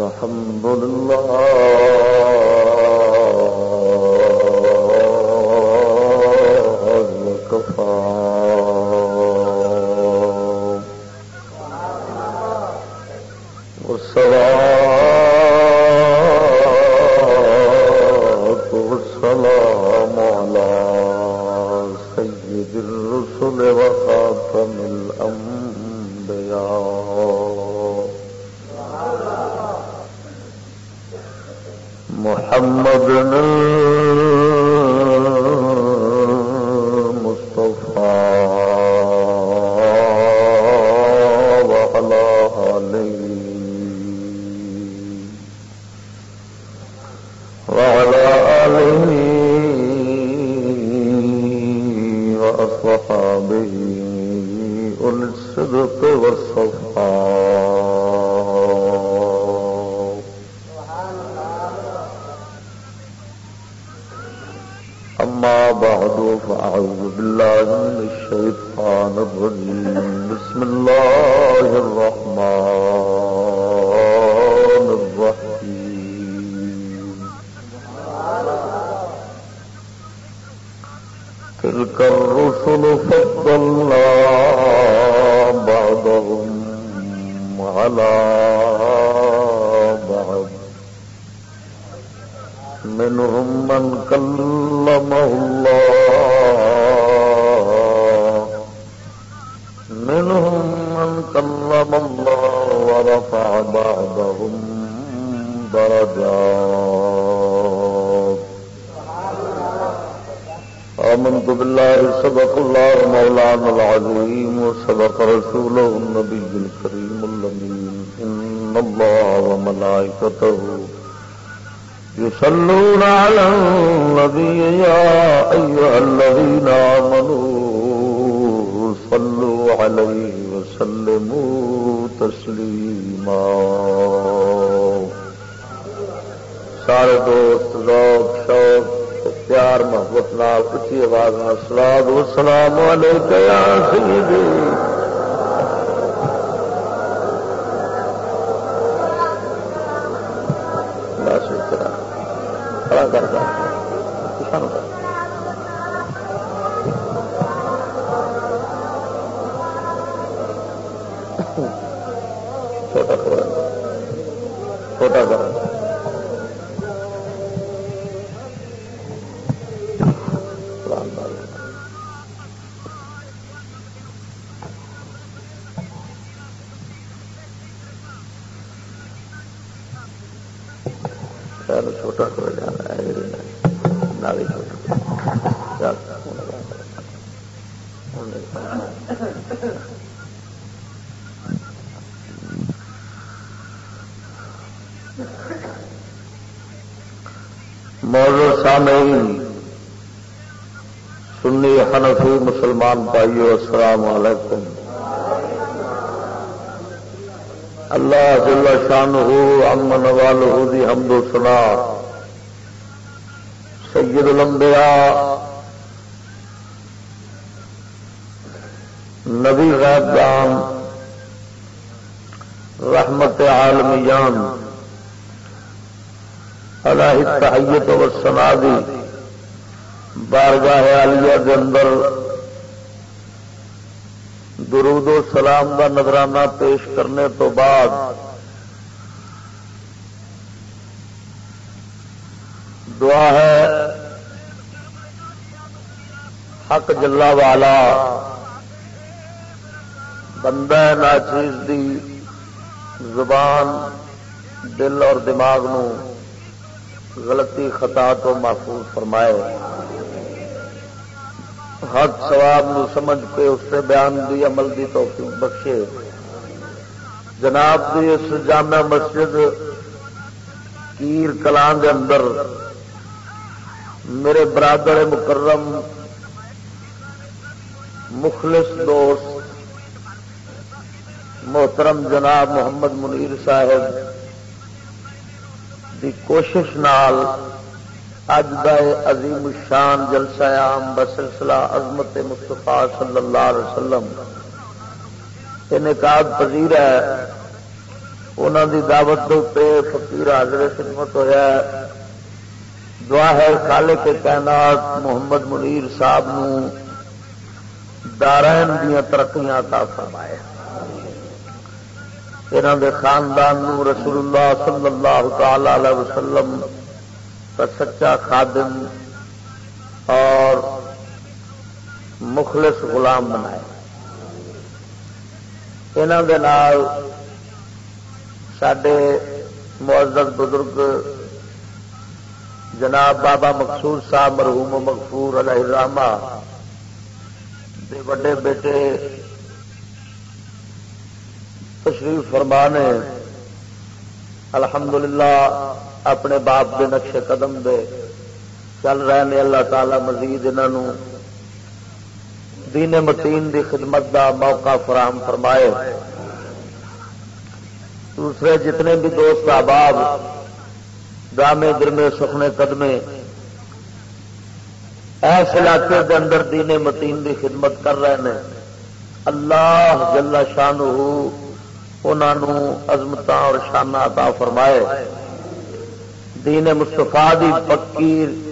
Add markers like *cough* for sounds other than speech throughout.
الحمد لله جل امن والو دی حمد و سنا سید الانبیاء، نبی غیب جان، رحمت عالمیان، علیہ تحیت و سنا دی بارگاہ علیہ کے اندر درود و سلام کا نظرانہ پیش کرنے تو بعد دعا ہے۔ حق جلا والا بندہ ناچیز دی زبان، دل اور دماغ نو غلطی، خطا تو محفوظ فرمائے۔ حق سواب نو سمجھ کے اس سے بیان دی، عمل دی توفیق بخشے۔ جناب دی اس جامع مسجد کیر کلان دے اندر میرے برادر مکرم، مخلص دوست، محترم جناب محمد منیر صاحب دی کوشش نال اج عظیم شان جلسہ عام بسلسلہ عظمت مصطفیٰ صلی اللہ علیہ وسلم انعقاد پذیر ہے۔ انہوں دی دعوت پہ فقیر حاضر خدمت ہوا دعا ہے کالے کے کائنات محمد منیر صاحب نو دارائن دیا ترقیاں عطا فرمائے۔ یہاں دے خاندان نو رسول اللہ صلی اللہ تعالی علیہ وسلم کا سچا خادم اور مخلص غلام بنائے۔ یہاں سڈے معزز بزرگ جناب بابا مقصود صاحب مرحوم مغفور علیہ راما دے بڑے بیٹے تشریف فرمانے، الحمدللہ اپنے باپ کے نقشے قدم دے چل رہے ہیں اللہ تعالی مزید انہوں دین متین دی خدمت دا موقع فراہم فرمائے۔ دوسرے جتنے بھی دوست احباب گامے درمے سکھنے قدمے۔ ایس علاقے دے اندر دین متین دی خدمت کر رہے ہیں اللہ جل شان عظمت اور شانہ عطا فرمائے۔ دین مستفا دی پکی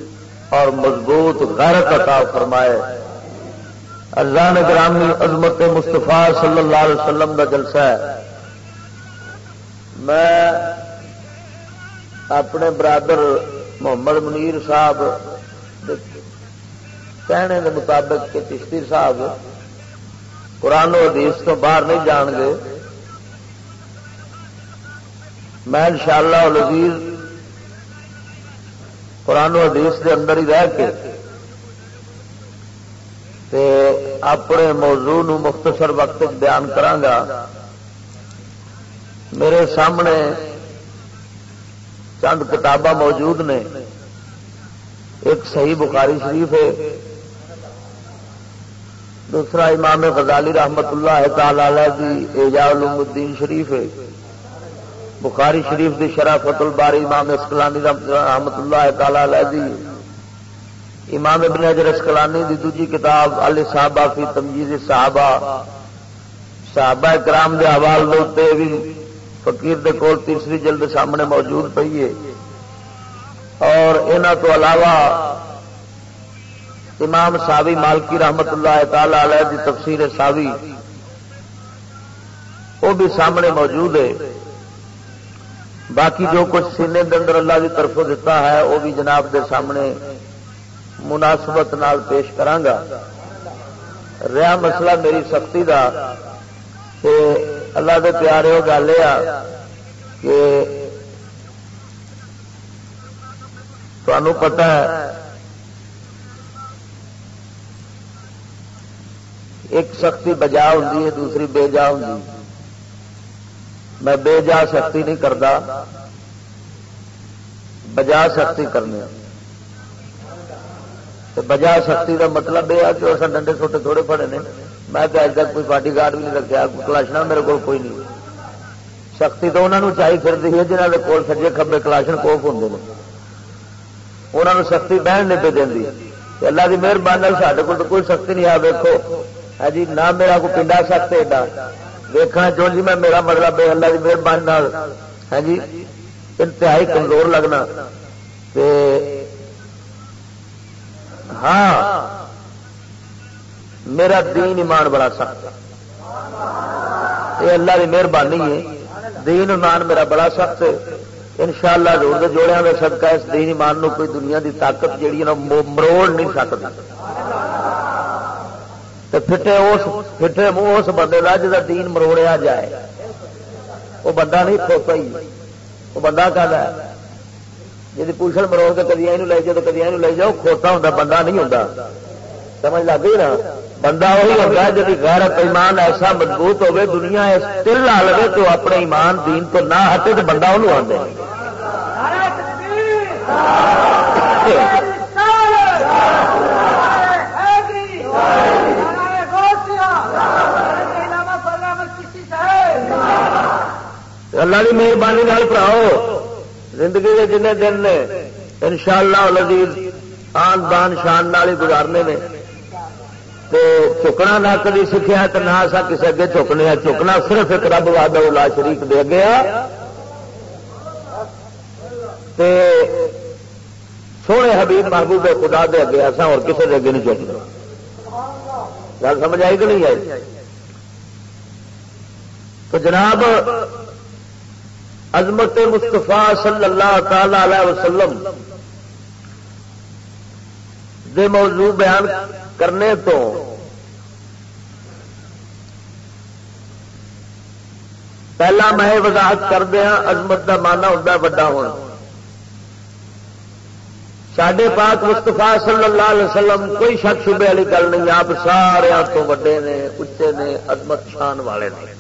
اور مضبوط غیرت عطا فرمائے۔ اللہ نے گرامی عظمت مستفا صلی اللہ علیہ وسلم کا جلسہ ہے۔ میں اپنے برادر محمد منیر صاحب کہنے کے مطابق کہ چشتی صاحب قرآن و حدیث تو باہر نہیں جان گے۔ میں انشاءاللہ شاء اللہ قرآن و حدیث کے اندر ہی رہ کے تے اپنے موضوع نو مختصر وقت بیان کرانگا میرے سامنے چند کتاباں موجود نے۔ ایک صحیح بخاری شریف ہے۔ دوسرا امام غزالی رحمت اللہ تعالی دی ایجا علوم الدین شریف ہے۔ بخاری شریف دی شرافت الباری امام اسکلانی رحمت اللہ تعالی دی۔ امام ابن حجر اسکلانی دی دوجی کتاب علی صحابہ فی تمجیز صحابہ۔ صحابہ کرام دے حوال دے بھی فقیر دے کول تیسری جلد سامنے موجود پی ہے۔ اور انہ تو علاوہ امام ساوی مالکی رحمت اللہ تعالی علیہ دی تفسیر ساوی وہ بھی سامنے موجود ہے۔ باقی جو کچھ سینے اندر اللہ کی طرف دیتا ہے وہ بھی جناب دے سامنے مناسبت نال پیش کرانگا۔ رہا مسئلہ میری سختی دا کہ اللہ دے پیارے ہو گل یہ کہ تمہوں پتا ہے ایک سختی بجا ہوں دوسری بے جا ہوں میں بے جا سختی نہیں کرتا بجا سختی کرنے بجا سختی کا مطلب یہ ہے کہ وہ ڈنڈے چھوٹے تھوڑے پڑے نے۔ میں تو اج تک کوئی باڈی گارڈ بھی نہیں رکھا کلاشن میرے کو کوئی نہیں۔ سختی تو انہوں چاہی پھرتی ہے جنہوں کے کول سجے کبے کلاشن کوف ہوں انہوں نے سختی بہن نہیں پہ دینی۔ اللہ کی مہربانی سارے کو کوئی سختی نہیں، آ دیکھو ہے ہاں جی نہ میرا کوئی پنڈا سخت ایڈا۔ دیکھنا جو جی میں میرا مطلب ہے اللہ کی مہربانی ہے ہاں جی انتہائی کمزور لگنا۔ ہاں میرا دین ایمان بڑا سخت یہ اللہ کی مہربانی ہے۔ دین ایمان میرا بڑا سخت ہے۔ ان شاء اللہ روز جوڑیا میں سدکا اس دین ایمان نو کوئی دنیا دی طاقت جیڑی ہے نا مروڑ نہیں سکتی۔ پھٹے اس پھٹے منہ اس بندے کا جا دین مروڑیا جائے۔ وہ بندہ نہیں کھوتا ہی۔ وہ بندہ ہے؟ جی پوچھل مروڑ کے کدی لے جاؤ تو کدی لے جاؤ، کھوتا ہوں بندہ نہیں ہوں سمجھ لگ گئی نا؟ بندہ وہی ہوتا ہے جی غیرت ایمان ایسا مضبوط ہوے دنیا دل لا لے تو اپنے ایمان دین تو نہ ہٹے تو بندہ انہوں آدھے اللہ کی مہربانی پڑھاؤ۔ زندگی کے جن دن نے ان شاء اللہ لذیذ آن بان شان ہی گزارنے نے۔ چکنا نہ کدی سیکھا تو نہ سا کسی اگے چکنے چکنا صرف ایک رب واد لا شریف دے گیا تے سونے حبیب محبوب خدا دے اگے اصا اور کسی دے اگے نہیں چکنا۔ گل سمجھ آئی کہ نہیں آئی؟ تو جناب، عظمت مستفا صلی اللہ تعالی علیہ وسلم دے موضوع بیان کرنے تو پہلا میں وضاحت کر دیا عظمت کا مانا ہوتا وا ہونا سڈے پاک مستفا صلی اللہ علیہ وسلم کوئی شک شبے والی گل نہیں، آپ سارے تو وڈے نے، اچے نے، عظمت شان والے نے۔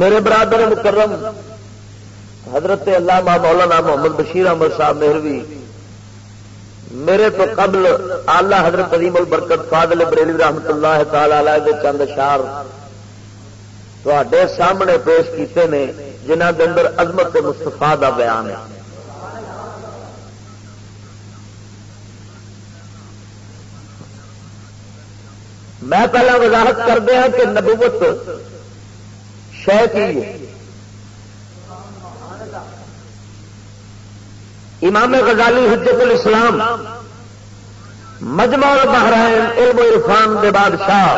میرے برادر مکرم حضرت علامہ مولانا محمد بشیر احمد صاحب مہروی، میرے تو قبل آلہ حضرت عظیم البرکت فاضل بریلی رحمت اللہ تعالی علیہ چند اشار تے سامنے پیش کیتے ہیں جنہ کے اندر عظمت مستفا کا بیان ہے۔ میں پہلا وضاحت کر دیا کہ نبوت شہ کی امام غزالی حجت الاسلام، مجمع بحرائن علم و عرفان کے بادشاہ،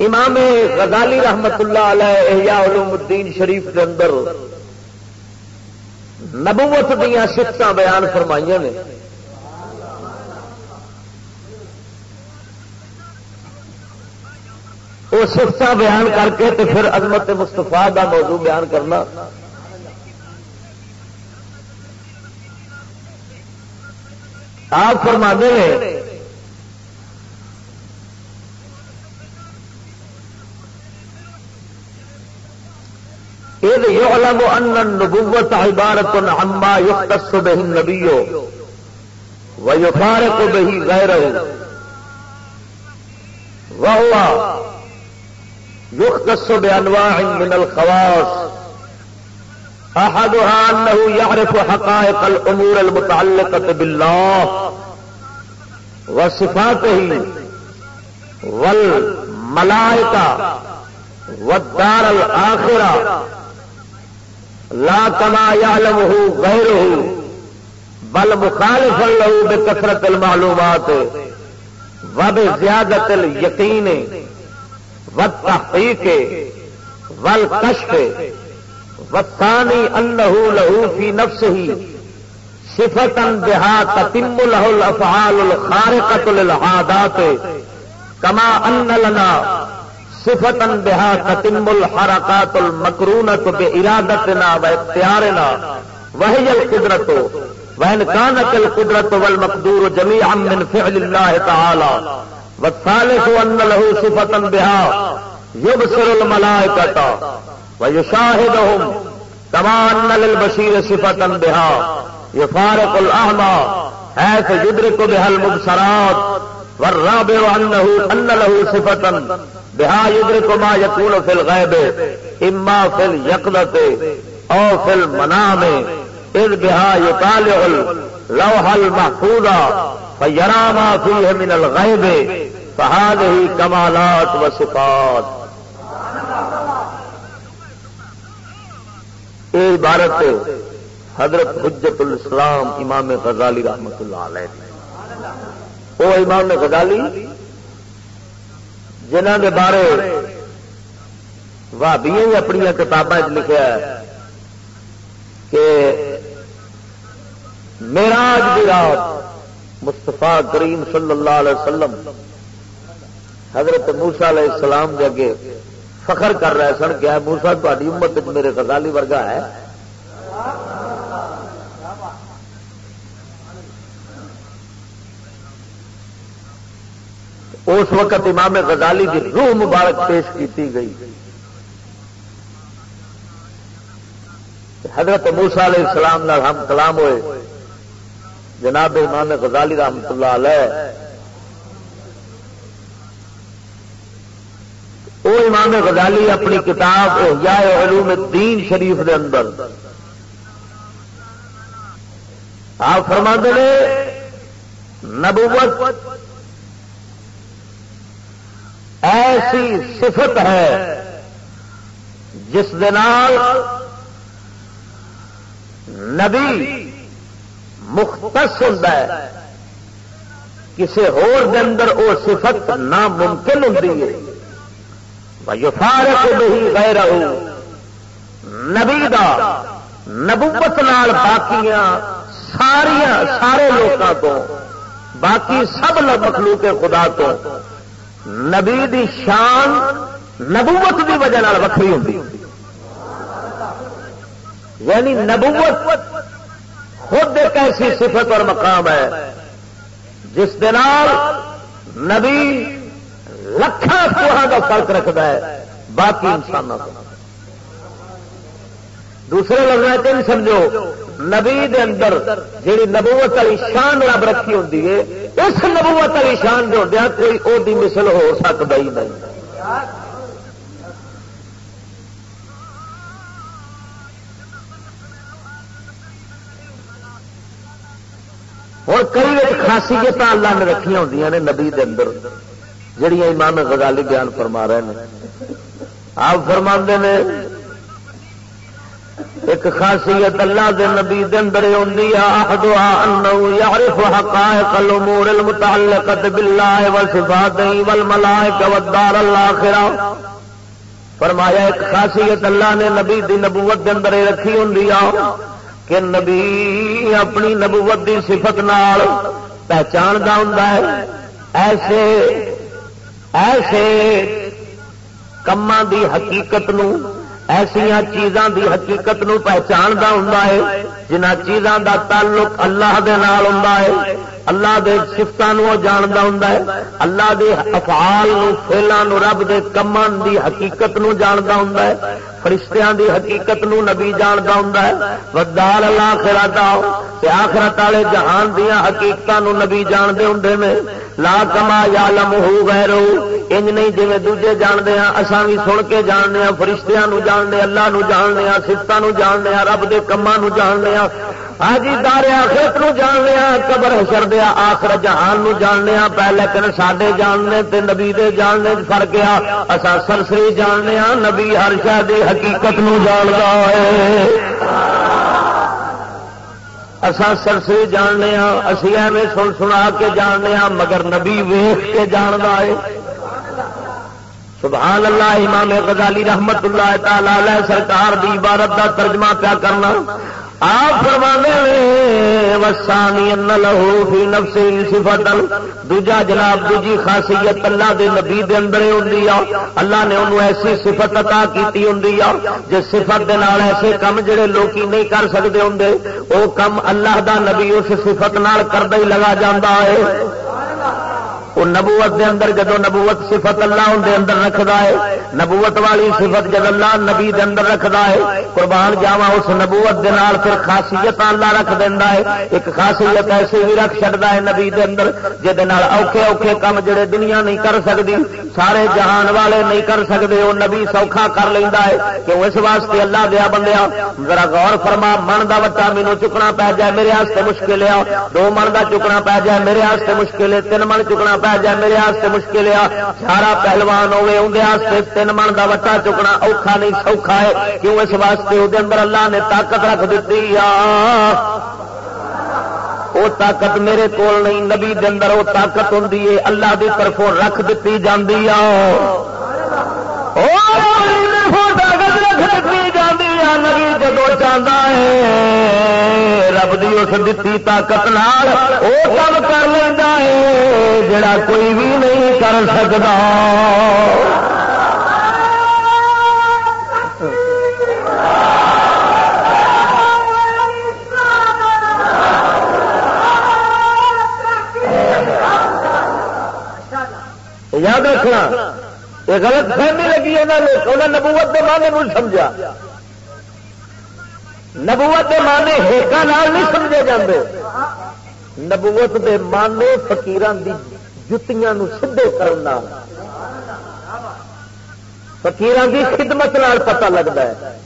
امام غزالی رحمت اللہ علیہ احیاء علوم الدین شریف کے اندر نبوت دیا سفت بیان فرمائی نے۔ وہ سفت بیان کر کے تو پھر عظمت مستفا کا موضوع بیان کرنا۔ آپ فرما نے إذ يعلم أن النبوة عبارة عما يختص به النبي ويفارق به غيره وهو يختص بأنواع من الخواص أحدها أنه يعرف حقائق الأمور المتعلقة بالله وصفاته والملائكة والدار الآخرة، لا کما يعلمه غيره، بل مخالفا له بكثرة المعلومات وبزيادة اليقين والتحقيق والكشف والثاني أنه له في نفسه صفة بها تتم له الأفعال الخارقة للعادات كما أن لنا صفتن بها تتم الحركات المكرونة بإرادتنا واختيارنا وهي القدرة وإن كانت القدرة والمقدور جميعا من فعل الله تعالى والثالث أن له صفة بها يبصر الملائكة ويشاهدهم كما أن للبشير صفة بها يفارق الأعمى حيث يدرك بها المبصرات والرابع أنه أن له صفة بها يدرك ما يكون في الغيب إما في اليقظة أو في المنام إذ بها يطالع اللوح المحفوظ فيرى ما فيه من الغیب الغيب فهذه كمالات وصفات یہ عبارت حضرت حجت الاسلام امام غزالی رحمت اللہ علیہ وہ امام غزالی جنہ کے بارے بھابیا ہی اپنی کتابیں لکھا کہ میرا بھی رات مستفا کریم صلی اللہ علیہ وسلم حضرت موسا علیہ السلام کے اگے فخر کر رہے سن کیا موسا تاری امت میرے غزالی ورگا ہے۔ اس وقت امام غزالی کی روح مبارک پیش کی گئی۔ حضرت موسا علیہ السلام ہم کلام ہوئے۔ جناب امام غزالی رحمت اللہ علیہ وہ امام غزالی اپنی کتاب یا علوم الدین شریف دے اندر۔ آپ فرما نے، نبوت ایسی صفت ہے جس نبی مختص ہوتا ہے۔ کسی اندر وہ صفت ناممکن ہوں فارق نہیں غیر نبی دا نبوت نال باقیاں ساریا سارے لوگوں کو باقی سب مخلوق خدا تو نبی دی شان نبوت دی وجہ وکری ہوتی یعنی نبوت خود ایک ایسی صفت اور مقام ہے جس نبی لکھان سوہا کا فرق رکھتا ہے، باقی انسانوں کو دوسرے لفظ نہیں سمجھو، نبی دے اندر جیڑی نبوت والی شان رب رکھی ہوتی ہے، اس نبوت والی شان جو ہوں کوئی وہ مثل ہو سکتا ہی نہیں۔ اور کئی خاصیت اللہ نے رکھیا ہوں نے نبی دے اندر۔ جہیا امام غزالی بیان فرما رہے ہیں آپ فرما نے، ایک خاصیت اللہ دے نبی دے اندر ہوندی ہے احدوا انه يعرف حقائق الامور المتعلقه بالله وصفاته والملائكه والدار الاخره فرمایا، ایک خاصیت اللہ نے نبی دی نبوت دے اندر رکھی ہوندی ہے کہ نبی اپنی نبوت دی صفت نال پہچان دا ہوندا ہے، ایسے ایسے کما دی حقیقت نو ایسیا چیزاں دی حقیقت نو پہچاندا ہوں جنہ چیزاں دا تعلق اللہ دے نال ہوں اللہ دے سفتوں جانتا ہوں اللہ دے افعال فیلوں رب دے کمن دی حقیقت نو جانتا ہوں فرشتیاں دی حقیقت نو نبی جانتا ہوں ودار اللہ خراتا آخرت والے جہان دیا حقیقت نبی جانتے ہوں لا کما یا لم ہو گئے انج نہیں جی دوجے جانتے ہیں اصا بھی سن کے جاننے ہیں فرشتیاں جاننے ہاں، اللہ نو جاننے ہیں سفتوں جاننے ہیں رب کے کما جاننے ہاں۔ ہیں آجی دارے آخرت نو جاننے ہیں قبر حشر دیا آخر جہان نو جاننے ہیں پہلے کن ساڈے جاننے تے نبی دے جاننے فرق آ اسا سرسری جاننے ہیں نبی ہر شہ دی حقیقت نو جانتا ہے۔ اسا سرسری جاننے ہاں اسی ایویں سن سنا کے جاننے ہاں مگر نبی ویخ کے جانتا ہے۔ سبحان اللہ، امام غزالی رحمت اللہ تعالی سرکار دی عبارت دا ترجمہ پیا کرنا۔ آپ فرما وسانی لہو فی نفسی صفت دوجا جناب، دوجی خاصیت اللہ دے نبی دے اندر ہوندی اللہ نے انہوں ایسی صفت عطا کیتی ہوندی جس صفت دے نال ایسے کم جڑے لوکی نہیں کر سکتے ہوندے، او کم اللہ دا نبی اس صفت نال کردا ہی لگا جاندا ہے۔ وہ نبوت دے اندر جدو نبوت صفت اللہ اندر اندر رکھدا ہے، نبوت والی صفت جد اللہ نبی دے اندر رکھدا ہے، قربان جاوا اس نبوت دے نال پھر خاصیت اللہ رکھ دیندا ہے۔ ایک خاصیت ایسی بھی رکھ چھڑدا ہے نبی دے اندر جے نال اوکھے اوکھے کم جڑے دنیا نہیں کر سکدی، سارے جہان والے نہیں کر سکدے، وہ نبی سوکھا کر لیندا ہے۔ کہ اس واسطے اللہ دیا بندیا ذرا غور فرما، من دا وٹا مینوں چکنا پے جائے، میرے واسطے مشکل ہے۔ دو من دا چکنا پے جائے، میرے واسطے مشکل ہے، تین من چکنا پے جائے میرے مشکل ہے۔ سارا پہلوان ہوے اندر تین من کا وٹا چکنا اوکھا نہیں، سوکھا ہے۔ کیوں اس واسطے؟ وہ اندر اللہ نے طاقت رکھ دیتی وہ طاقت میرے کول نہیں، نبی اندر وہ طاقت ہوں اللہ کی طرفوں رکھ دیتی جاتی آ رب دی اس دتی طاقت نال وہ کام کر لینا ہے جڑا کوئی بھی نہیں کر سکتا یاد رکھنا، یہ غلط فہمی لگی ہے نا نبوت کے معنی سمجھا۔ نبوت کے مانے ہیکا نال نہیں سمجھے جاندے۔ نبوت کے مانے فکیر کی جتیاں سدھے کرنا فکیر کی خدمت نال پتا لگتا ہے۔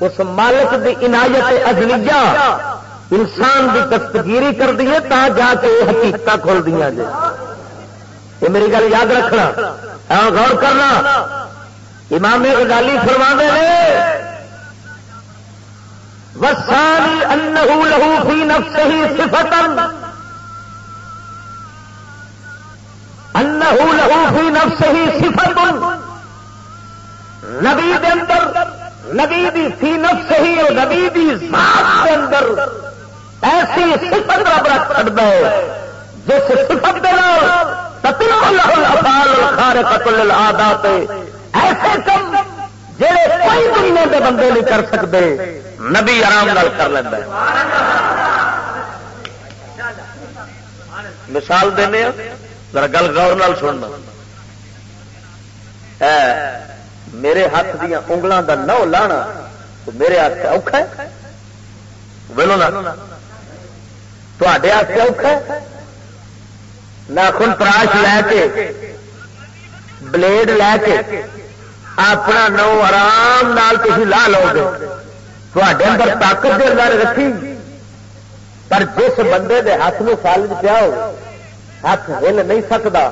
اس مالک کی عنایت ازلیجا انسان کی دستگیری کر دیے تا جا کے یہ حقیقت کھول دیا جی یہ میری گل یاد رکھنا۔ ہاں، غور کرنا۔ امام غزالی فرما دے وسانی انہو لہو فی نفسہی صفتن انہو لہو فی نفسہی صفتن نبی دے اندر، نبی دی فی نفسہی اور نبی دی ذات دے اندر ایسی صفت رب رکھ سکتا ہے، جس صفت دے نال تتلو اللہ الافعال الخارقۃ للعادات، ایسے کم جڑے کوئی دنیا کے بندے نہیں کر سکتے۔ نبی آرام نال کر لینا مثال دینے ہاں، ذرا گل گور نال سننا۔ میرے ہاتھ دیا انگلوں کا نو لانا تو میرے ہاتھ اوکھا ہے؟ بولو نا۔ تے اوکھا ہے؟ ناخن تراش لے کے، بلیڈ لے کے، اپنا نو آرام نال تھی لا لو گے۔ تھے اندر طاقت دے اندر رکھی پر جس بندے دے ہاتھ میں فالج پیا ہو ہاتھ ہل نہیں سکتا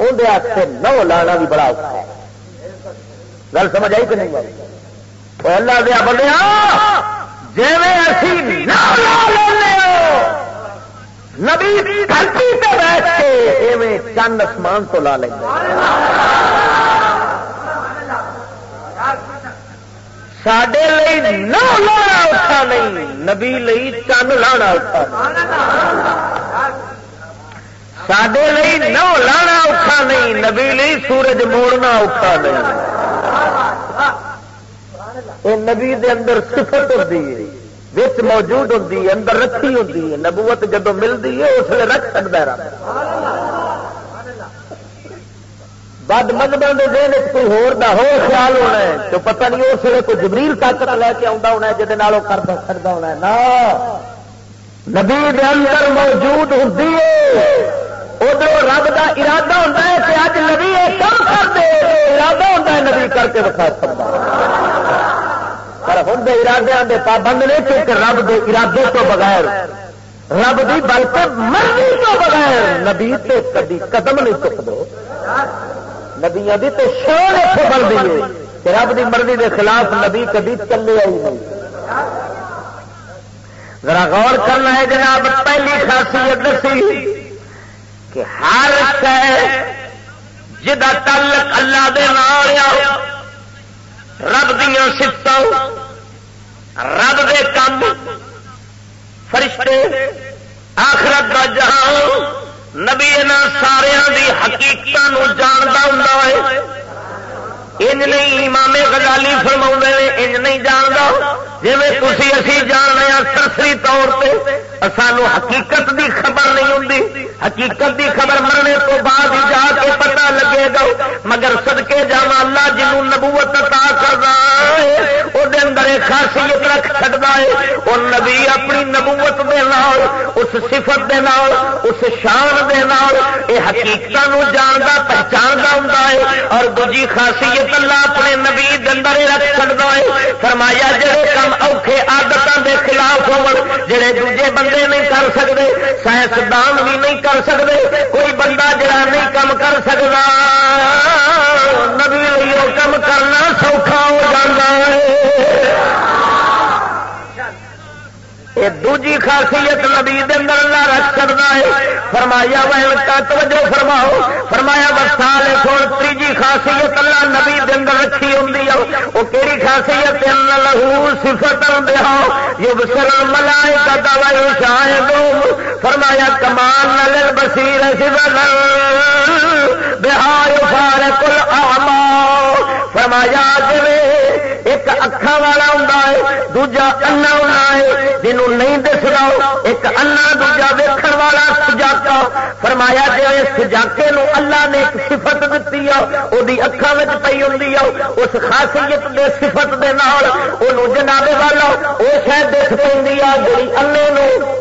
اندر ہاتھ سے نو لانا بھی بڑا اوکھا ہے گل سمجھ آئی کہ نہیں اللہ دیا بولے جی اسی نبی دھرتی پہ بیٹھ کے ایویں چند آسمان تو لا لیں سڈے نو لانا اٹھا نہیں نبی لئی چند لانا اٹھا سڈے نو لانا اٹھا نہیں نبی لئی سورج موڑنا اٹھا نہیں یہ نبی دے اندر صفت ہوتی ہے موجود ہوتی ہے اندر رکھی ہوتی ہے نبوت جب ملتی ہے اس لیے رکھ سکتا ہے بد مذہبوں کے دن کوئی ہوا ہو خیال ہونا ہے تو پتہ نہیں اس لیے کوئی جبریل طاقت لے کے آتا ہونا ہے جہد کرتا کرتا ہونا ہے۔ نا۔ نبی دے اندر موجود ہوتی ہے۔ ادھر رب کا ارادہ ہوتا ہے کہ اج نبی یہ کم کر دے، ارادہ ہوتا ہے نبی کر کے بتا سکتا پر ہوں دے ارادے کے پابند نے کیونکہ رب دے ارادے تو بغیر، رب دی بلکہ مرضی تو بغیر نبی تے کدی قدم نہیں چک دو نبیا دی تو شور اتنے بن گئی کہ رب دی مرضی دے خلاف نبی کدی چلے آئی نہیں۔ ذرا غور کرنا ہے جناب، پہلی خاصیت دسی کہ ہر جا تعلق اللہ دے نال رب دیا سفت رب دے کام، فرشتے، آخرت کا جہان نبی سارا دی حقیقت جانتا ہوں انج نہیں امام غزالی فرما نے، انج نہیں جانتا جی تھی اسی جاننے سرسری ہاں طور پہ سانو حقیقت دی خبر نہیں ہوں حقیقت دی خبر مرنے تو بعد ہی جا کے پتا لگے گا۔ مگر سدکے جا اللہ جنوں نبوت عطا کرنا ہے وہ اندر خاصیت رکھ سکتا ہے۔ وہ نبی اپنی نبوت دے نال، اس صفت دے نال، اس شان دے نال اے حقیقت جانتا پہچانتا ہوں اور دوجی خاصیت اللہ اپنے نبی دندر رکھ سکتا ہے۔ فرمایا، جڑے کام اوکھے آدتوں دے خلاف ہو جڑے دوجے بندے نہیں کر سکتے سائنسدان بھی نہیں کر سکتے کوئی بندہ جڑا نہیں کم کر سکتا نبی کم کرنا سوکھا ہو جاتا ہے۔ یہ دوجی خاصیت نبی دن اللہ رکھ کرنا ہے۔ فرمایا وہ توجہ فرماؤ۔ فرمایا بسال سوڑ تیجی خاصیت اللہ نبی دن رکھی ہوں وہ کہڑی خاصیت لہو صفت دیا ہاں۔ یوگ سر ملائے کا دوائی شاید فرمایا کمان نل بسیر بہار فار کل آما فرمایا جی ایک اکھا والا ہوں دوجا انا ہونا ہے۔ جنہوں نہیں دستا ایک انا دوجا ویکن والا سجاکا۔ فرمایا جی سجاکے نو اللہ نے ایک صفت دیتی ہے وہ اکھان پی ہوں اس خاصیت دے صفت دے نال وہ جناب والا وہ شاید دس پہ جی انے نہیں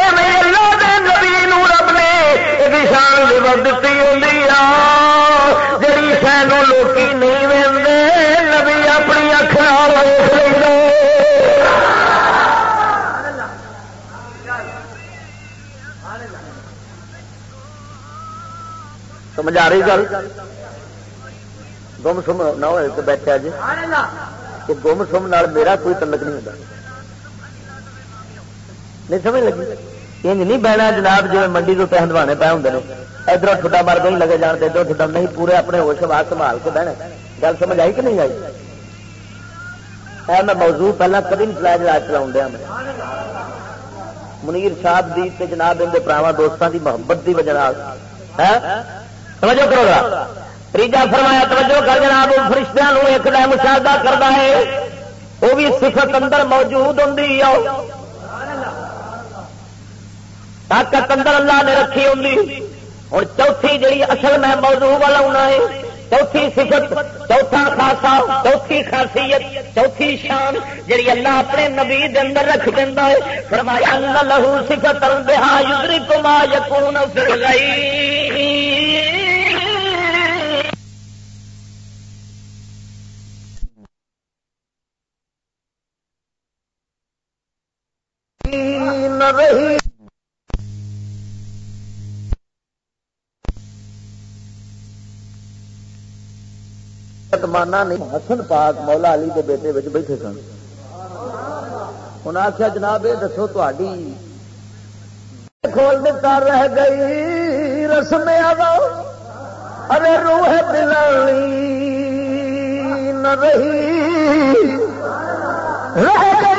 اللہ دے نبی رب نے شان دیتی ہوں سمجھ آ رہی گل۔ گم سم نہ ہوئے تو بیٹھا جی کہ گم سم نال میرا کوئی تلک نہیں ہوتا۔ نہیں سمجھ لگی؟ انج نہیں بہنا جناب جی منڈی تو ہندوانے پہ ہوں ادھر ٹھڈا مر نہیں لگے جان ادھر ٹھڈا نہیں، پورے اپنے ہوش واس سنبھال کے بہنا۔ گل سمجھ آئی کہ نہیں آئی؟ میں موضوع پہلے کدی نہیں چلایا جا چلا میں۔ منیر صاحب دی جناب ان کے پراوا دوستان دی محبت دی وجہ توجہ کرو گا تیجا فرمایا، توجہ کر جناب فرشتوں ایک دم مشاہدہ کرتا ہے۔ وہ بھی صفت اندر موجود ہوں طاقت اندر اللہ نے رکھی ہوں اور چوتھی جی اصل میں موضوع والا ہونا ہے، چوتھی صفت، چوتھا خاصا چوتھی خاصیت، چوتھی شان جی اللہ اپنے نبی اندر رکھ دینا ہے۔ فرمایا لہو صفت البہا یدرکما یکون فی الغیب. نہ رہی۔ مانا نہیں، حسن پاک مولا علی کے بیٹے بچ بیٹھے سن۔ انہیں آخیا جناب، یہ دسو تھی کھول دیتا رہ گئی رسم ارے روح دلانی نہ رہی۔ رہ گئی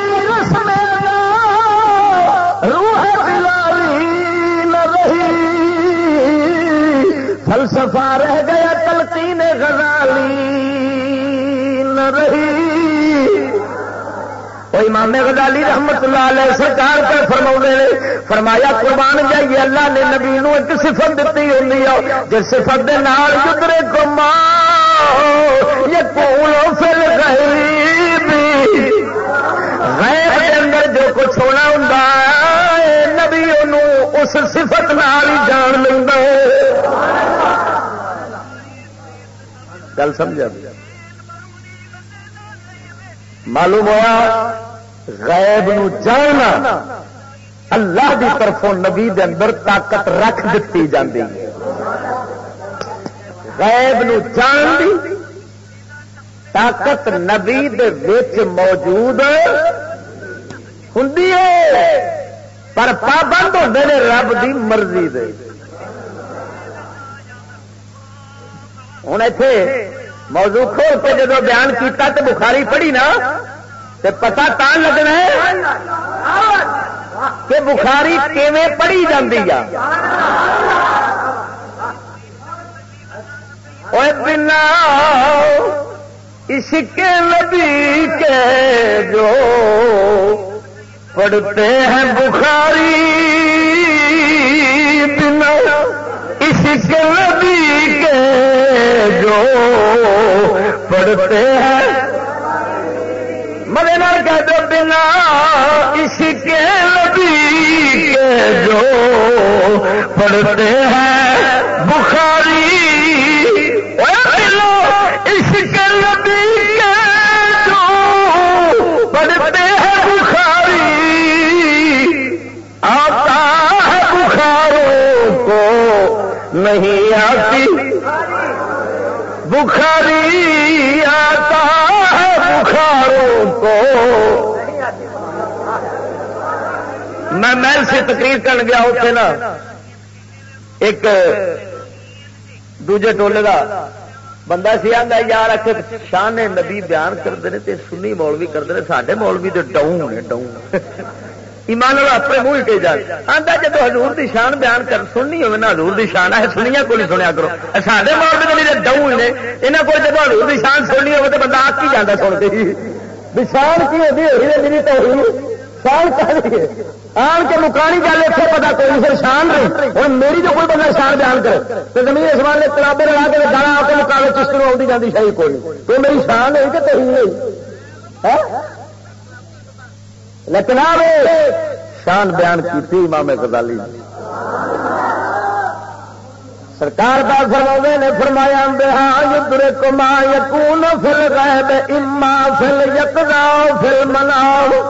فلسفہ رہ گیا، تلقین غزالی نہ رہی۔ وہ امام غزالی رحمت اللہ علیہ سرکار پر فرما نے فرمایا، قربان جائیے، اللہ نے نبی نو ایک صفت دیتی ہوئی ہے۔ جس صفت دے نال گزرے کو ماں یہ پول پھر گئی غیر کے اندر جو کچھ ہونا ہوں نبی اس صفت نال ہی جان لینا گل سمجھا؟ معلوم ہوا غیب نو جاننا اللہ دی طرفوں نبی دے اندر طاقت رکھ دیتی جاتی غیب نو جان دی طاقت نبی دے وچ موجود ہوں پر پابند ہوتے ہیں رب دی مرضی دے۔ ہوں اتے موضوع کھول کے جب بیان کیتا تو بخاری پڑھی نا تو پتا تان لگنا ہے کہ بخاری کیویں پڑھی جاتی بنا اس کے نبی کے جو پڑھتے ہیں بخاری، بنا اس کے نبی کے جو پڑھتے ہیں۔ مدے نہ کہہ دو، بنا اس کے نبی کے جو پڑھتے ہیں۔ بخاری اس کے نبی نہیں آتی। بخاری آتا ہے بخاروں کو۔ میں محل سے تقریر کر گیا اتنے نا۔ ایک دوجے ٹولے کا بندہ سی آتا یار آ شان نبی بیان کرتے ہیں سنی مولوی کرتے ہیں سارے مولوی تو ڈاؤں نے ایمان والا اپنے منہ کے جان۔ آتا جب ہزور کی شان بیان کر سننی ہوگی نا ہزور کی شان ہے سنیا کو نہیں سنیا کرو۔ سارے ماحول میں میرے ڈاؤں نے یہاں کو جب ہزور کی شان سننی ہوگی تو بندہ آ کی جانا سن کے۔ شان کی ہوتی ہوئی میری تو شان کر آن کے مکانی گل اتنے پتا کوئی پھر شان نہیں۔ ہوں میری جو کوئی بندہ شان بیان کرے، تو زمین اسمان نے کلابے لگا کے گانا آ کے مکانے چشتی آتی جاتی شاہی کوئی تو میری شان نہیں کہ تھی نہیں۔ ہاں؟ لیکن شان بیان کی امام غزالی سرکار کا فرما نے فرمایا یدر کما یقون فل غیب اما فل یکدا فل مناؤ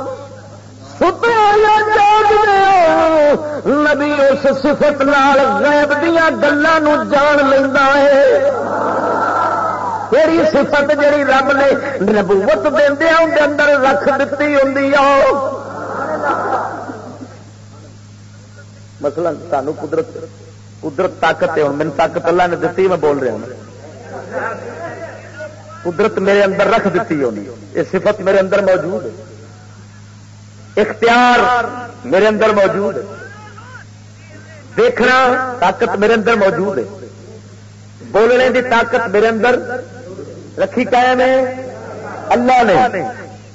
نبی اس صفت نال غیب دیا گلوں جان لینا ہے۔ کہڑی صفت جڑی رب نے نبوت دیا ہاں اندر رکھ دیتی ہوں مسئلہ سانو قدرت قدرت طاقت ہے میری طاقت اللہ نے دیتی میں بول رہا ہوں۔ قدرت میرے اندر رکھ دیتی ہونی۔ یہ صفت میرے اندر موجود ہے۔ اختیار میرے اندر موجود ہے۔ دیکھنا، طاقت میرے اندر موجود ہے۔ بولنے کی طاقت میرے اندر رکھی قائم ہے؟ اللہ نے۔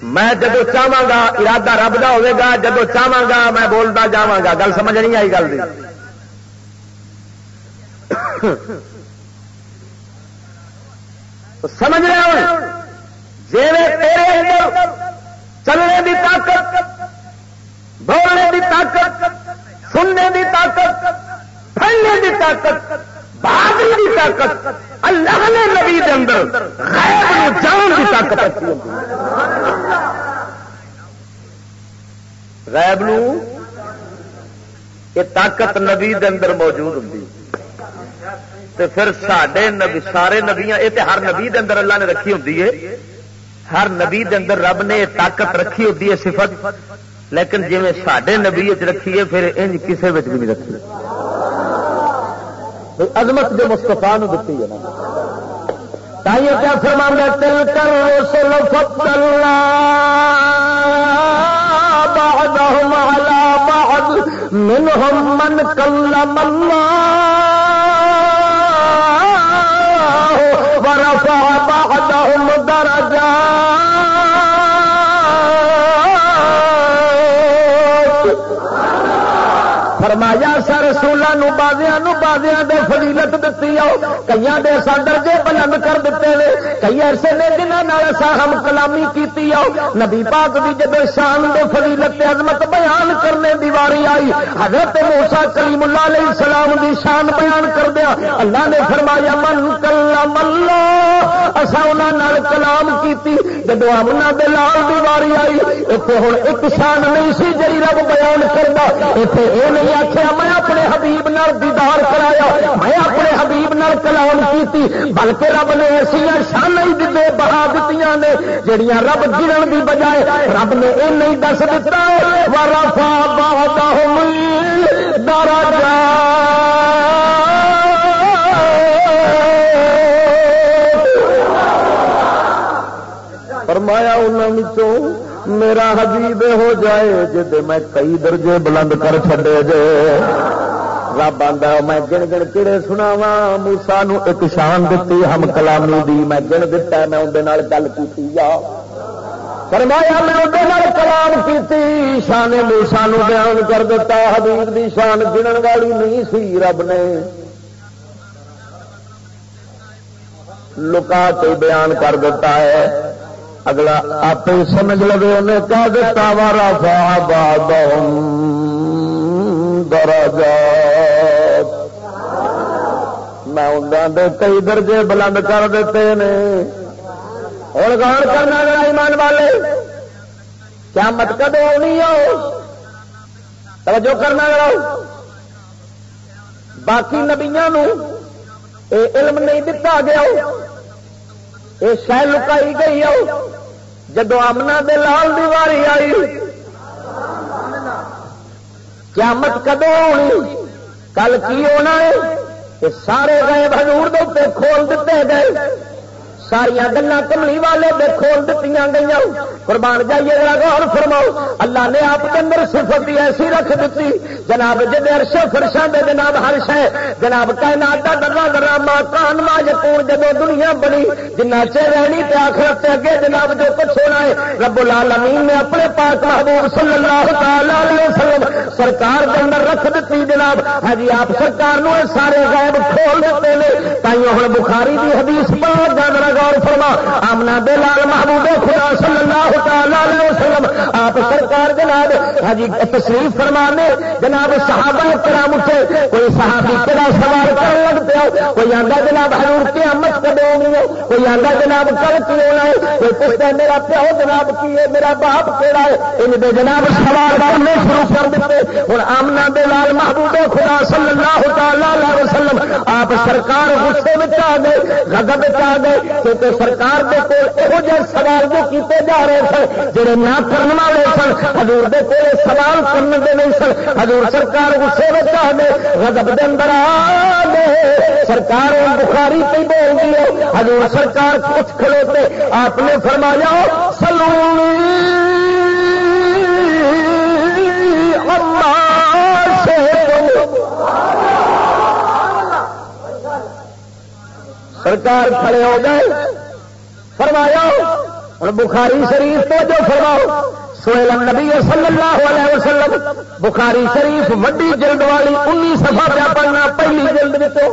میں جدو چاہا گا، ارادہ رب کا ہوگا جدو چاہا گا، میں بولتا جا گا۔ گل سمجھ نہیں آئی گل سمجھ رہا ہوں۔ جی چلنے کی طاقت، بولنے کی طاقت، سننے کی طاقت پڑھنے کی طاقت بہادری کی طاقت اللہ نے نبی کے اندر غیب نو جان کی طاقت رکھی غیب نو یہ طاقت نبی دے اندر موجود ہوں پھر سڈے نبی سارے نبیاں یہ ہر نبی دے اندر اللہ نے رکھی ہوں ہر نبی دے اندر رب نے طاقت رکھی ہوتی ہے صفت۔ لیکن جی سڈے نبی رکھیے پھر انج کسی بھی نہیں رکھی۔ عظمت جو مستفا دیتی ہے نا۔ تائیے کیا فرما تل کر رسول فضل بعضهم على بعض منهم من كلم الله فرمایا، سر رسولوں بازیا بازیا دے فضیلت دیتی آؤ. کئی دے سا درجے بلند کر دیتے ہیں کئی ایسے نے جنہوں ایسا ہم کلامی کی آؤ۔ نبی پاک بھی جب شان دے فضیلت عظمت بیان کرنے دی واری آئی۔ حضرت موسا کلیم اللہ علیہ السلام دی شان بیان کر دیا۔ اللہ نے فرمایا، من کلا ملو اصا انہوں کلام کی جب امنا لال دی واری آئی اتنے ہوں ایک شان نہیں سی جی رب بیان کرتا اتنے یہ نہیں آخیا میں اپنے حبیب نال دیدار کرایا۔ میں اپنے حبیب نال کلام کی بلکہ رب نے ایسا شان ہی دے بہا دیتی نے جہیا رب گرن کی بجائے رب نے یہ نہیں دس دتا۔ رفا بہت دارا جا فرمایا انہوں میرا حبیب ہو جائے جد میں کئی درجے بلند کر چڈے جے۔ رب آدھا میں گن گن کہڑے سنا وا موسا ایک شان دیتی ہم کلامی دی میں گن دتا میں اندر گل کی فرمایا، میں اندر کلام کی شان موسا بیان کر دیتا حبیب دی شان گنن والی نہیں سی رب نے. لکا کے بیان کر دیتا ہے، اگلا آپ سمجھ لو انہیں کہہ دیتا وارا فا باد میں انہوں دے کئی درجے بلند کر دیتے ہیں. اور گان کرنا گا ایمان والے کیا مت کدو نہیں ہو توجہ کرنا گا باقی نبیا علم نہیں دتا گیا یہ شہ لکائی گئی آؤ جدو آمنا دے لال دیواری آئی قیامت کدو ہونی کل کی ہونا ہے سارے گئے بجور دے کھول دیتے گئے ساریا گلا کملی والے دے کھول دیتی گئی قربان جائیے غور فرماؤ۔ اللہ نے آپ کے اندر صفت ایسی رکھ دیتی جناب جی ارش فرشا دے جناب ہرش ہے، جناب کہنا درا درا ماں کان ماں جب دنیا بنی، جنہ چر رہنی تے آخرت اگے جناب جو کچھ ہونا ہے، رب العالمین نے اپنے پاک محبوب صلی اللہ تعالی علیہ وسلم سرکار کے اندر رکھ دیتی جناب جناب ہاں جی آپ سرکار نو سارے غائب کھول دیتے ہیں تائیوں ہوں بخاری کی حدیث پڑھ جانا غور فرما، آمنا دے لال محبوب خدا صلی اللہ تعالی علیہ وسلم، آپ سرکار جناب ہاں جی تشریف فرمانے، جناب صحابہ کرام اٹھے، کوئی صحابی کہڑا سوال کر لگ پیا کوئی آدھا جناب حضور قیامت کدے ہونی ہے کوئی آدھا جناب کل کی ہونا ہے کوئی پوچھتا میرا پیو جناب کی ہے، میرا باپ کہڑا ہے؟ ان دے جناب سوال کرنے شروع کر دیتے ہوں آمنا دے لال محبوب خدا صلی اللہ تعالی علیہ وسلم، آپ سرکار غصے میں آ گئے، غضب آ گئے کیونکہ سرکار دے کول یہو جہ سوال جو کیتے جا رہے سن جڑے نہ کرنے والے سن، حضور دے کول سوال کرنے دے نہیں سن۔ حضور سرکار غصے میں آ گئے، غضب دے اندر آ گئے۔ سرکار بخاری پہ بول گئی حضور سرکار کچھ کھلوتے۔ آپ نے فرمایا سلونی سرکار کھڑے ہو گئے فرمایا اور بخاری شریف تو جو فرماؤ۔ سویل نبی صلی اللہ علیہ وسلم بخاری شریف وڈی جلد والی انی سفا پیا پڑھنا پہلی جلد میں تو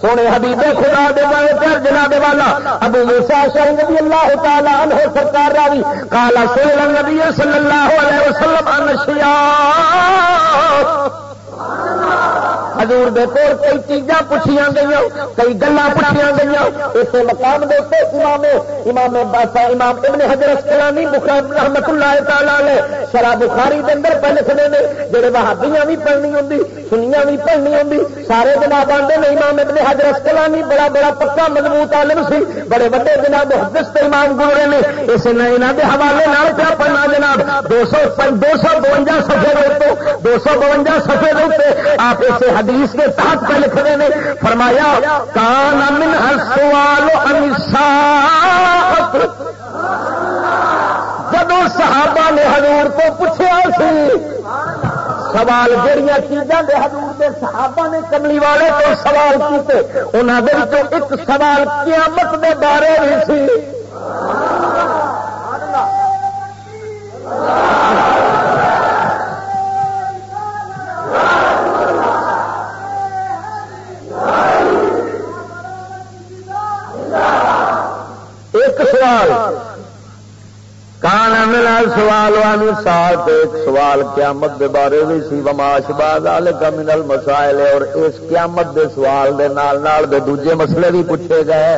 سونے حبیب خدا دے بارے پھر جناب والا ابو موسا شاہ نبی اللہ تعالی عنہ سرکار راوی۔ کالا سویل نبی صلی اللہ علیہ وسلم انشیا حضور دے کول کئی چیزاں پوچھیاں گئی کئی گلا پوچھیاں گئی اسے مقام دے تے امام امام باسا، امام ابن حجر اسکلانی رحمت اللہ تعالی نے شرح بخاری دے اندر پہ لکھنے نے، جڑے وہابیاں بھی پڑھنی ہوں سنیاں بھی پڑھنی ہوں سارے جناب آتے نے، امام ابن حجر اسکلانی بڑا بڑا پکا مضبوط عالم سی، بڑے بڑے جناب محدث تے امام گزرے نے۔ اس نے یہاں کے حوالے نال پیا پڑھنا جناب؟ دو سو دو سو بونجا سفے دو سو بونجا آپ اسے حدیث کے تحت پہ لکھ رہے ہیں، فرمایا، کان من ہر سوال جب صحابہ نے حضور کو پوچھا سی، سوال جہیا چیزاں دے حضور دے صحابہ نے کملی والے کو سوال کیتے انہوں نے ایک سوال قیامت دے بارے بھی سی۔ سوال۔ کان ملا سوال وانی سال ایک سوال قیامت دے بارے بھی سی وماش بعد کا منل مسائل اور اس قیامت دے سوال دے نال نال دے دوجے مسئلے بھی پوچھے گئے۔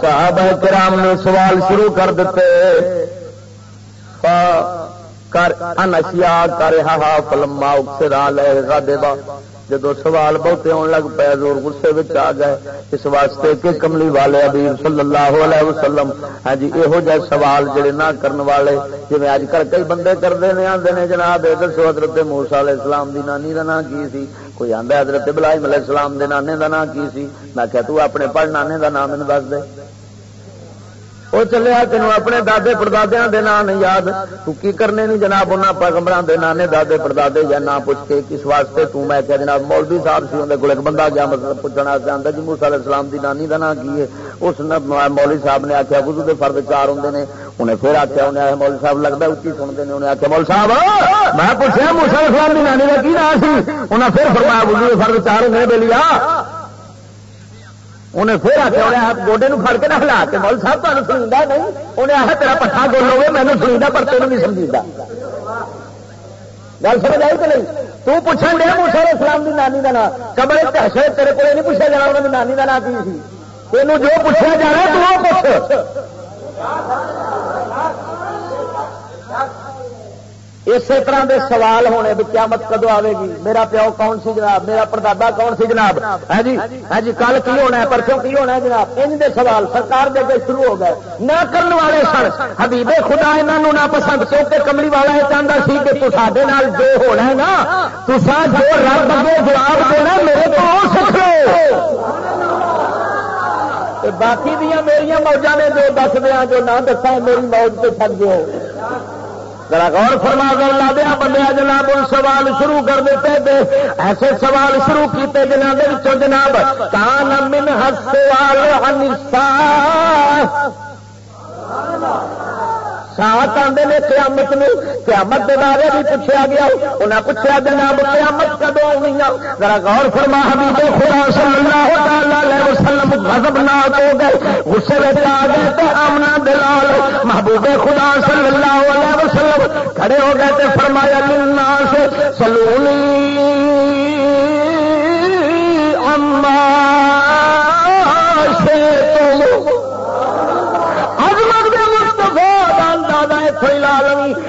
صحابہ کرام نے سوال شروع کر دیتے۔ کر انشیا کر ہا فلما اکسرا لے گا دے با جب سوال بہتے آن لگ پے زور گسے آ گئے۔ اس واسطے کہ کملی والے ابیر صلی اللہ علیہ وسلم ہاں جی یہو جہ سوال جڑے نہ کرن والے جی اج کل کئی بندے کرتے ہیں آتے ہیں جناب دسو حضرت موسا علیہ السلام دی نانی کا نام کی سی؟ کوئی آدھا حضرت بلائی علیہ السلام دے نانے کا نام کی سی؟ میں کہ تو اپنے پڑھ نانے کا نام دس دے۔ وہ چلے تین اپنے دے پردادیا کے نام نہیں یاد تو کی کرنے نہیں جناب انہوں پیغمبر کے نانے دے پردادے یا نہ پوچھ کے کس واسطے تو میں کیا جناب مولوی صاحب سے اندر کو ایک بندہ گیا مطلب پوچھنا آتا جی موسا علیہ السلام کی نانی کا نام کی ہے اس مولوی صاحب نے آخیا گزو کے فرد چار ہوں نے انہیں پھر آخیا انہیں مولوی صاحب لگتا اچھی سنتے ہیں انہیں آخیا مول صاحب میں پوچھا موسا اسلام کی نانی کا کی نام سی انہیں پھر فرمایا گزو کے فرد چار ہوں بے لیا انہیں پھر آ کے گوڈے فڑ کے نہ ہلا کے مول صاحب تمہیں سنگا نہیں انہیں آخر تیرا پٹھا گول ہوگا مینو سنگا پر تینوں نہیں سمجھا گل سمجھ آئی کہ نہیں تو پوچھا دیا موسا علیہ السلام کی نانی کا نام کمرے تحشر تیرے کو نہیں پوچھا جانا انہوں نے نانی کا نام کی سی تینوں جو پوچھا جانا تو وہ پوچھ اسی طرح دے سوال ہونے بھی قیامت کدو آئے گی؟ میرا پیو کون سی جناب؟ میرا پردادا کون سی جناب؟ ہے جی ہے جی کل کی ہونا ہے؟ پرسوں کی ہونا ہے جناب؟ ان دے سوال سرکار دے شروع ہو گئے۔ نہ کرنے والے سن، حبیبے خدا انہوں نہ پسند، کیونکہ کملی والا یہ چاہتا سی کہ تصے جو ہونا ہے نا تصا جو رب اگے جواب دینا میرے کو سکھ لو۔ باقی دیا میری موجہ نے جو دس دیا جو نہ دسا میری موج سے چڑ دو ذرا غور فرما کر لا دیا بندے جناب سوال شروع کر دیتے تھے ایسے سوال شروع کیتے جناب جناب، کان من سوال سات آتے نے قیامت میں قیامت کے بارے بھی پوچھا گیا انہیں پوچھا جناب قیامت کدو آنی ذرا غور فرما حبیب خدا صلی اللہ علیہ وسلم غضب نہ ہو گئے غصے میں آ گئے تو آمنا دلال محبوب خدا صلی اللہ علیہ وسلم کھڑے ہو گئے تو فرمایا لنا سلونی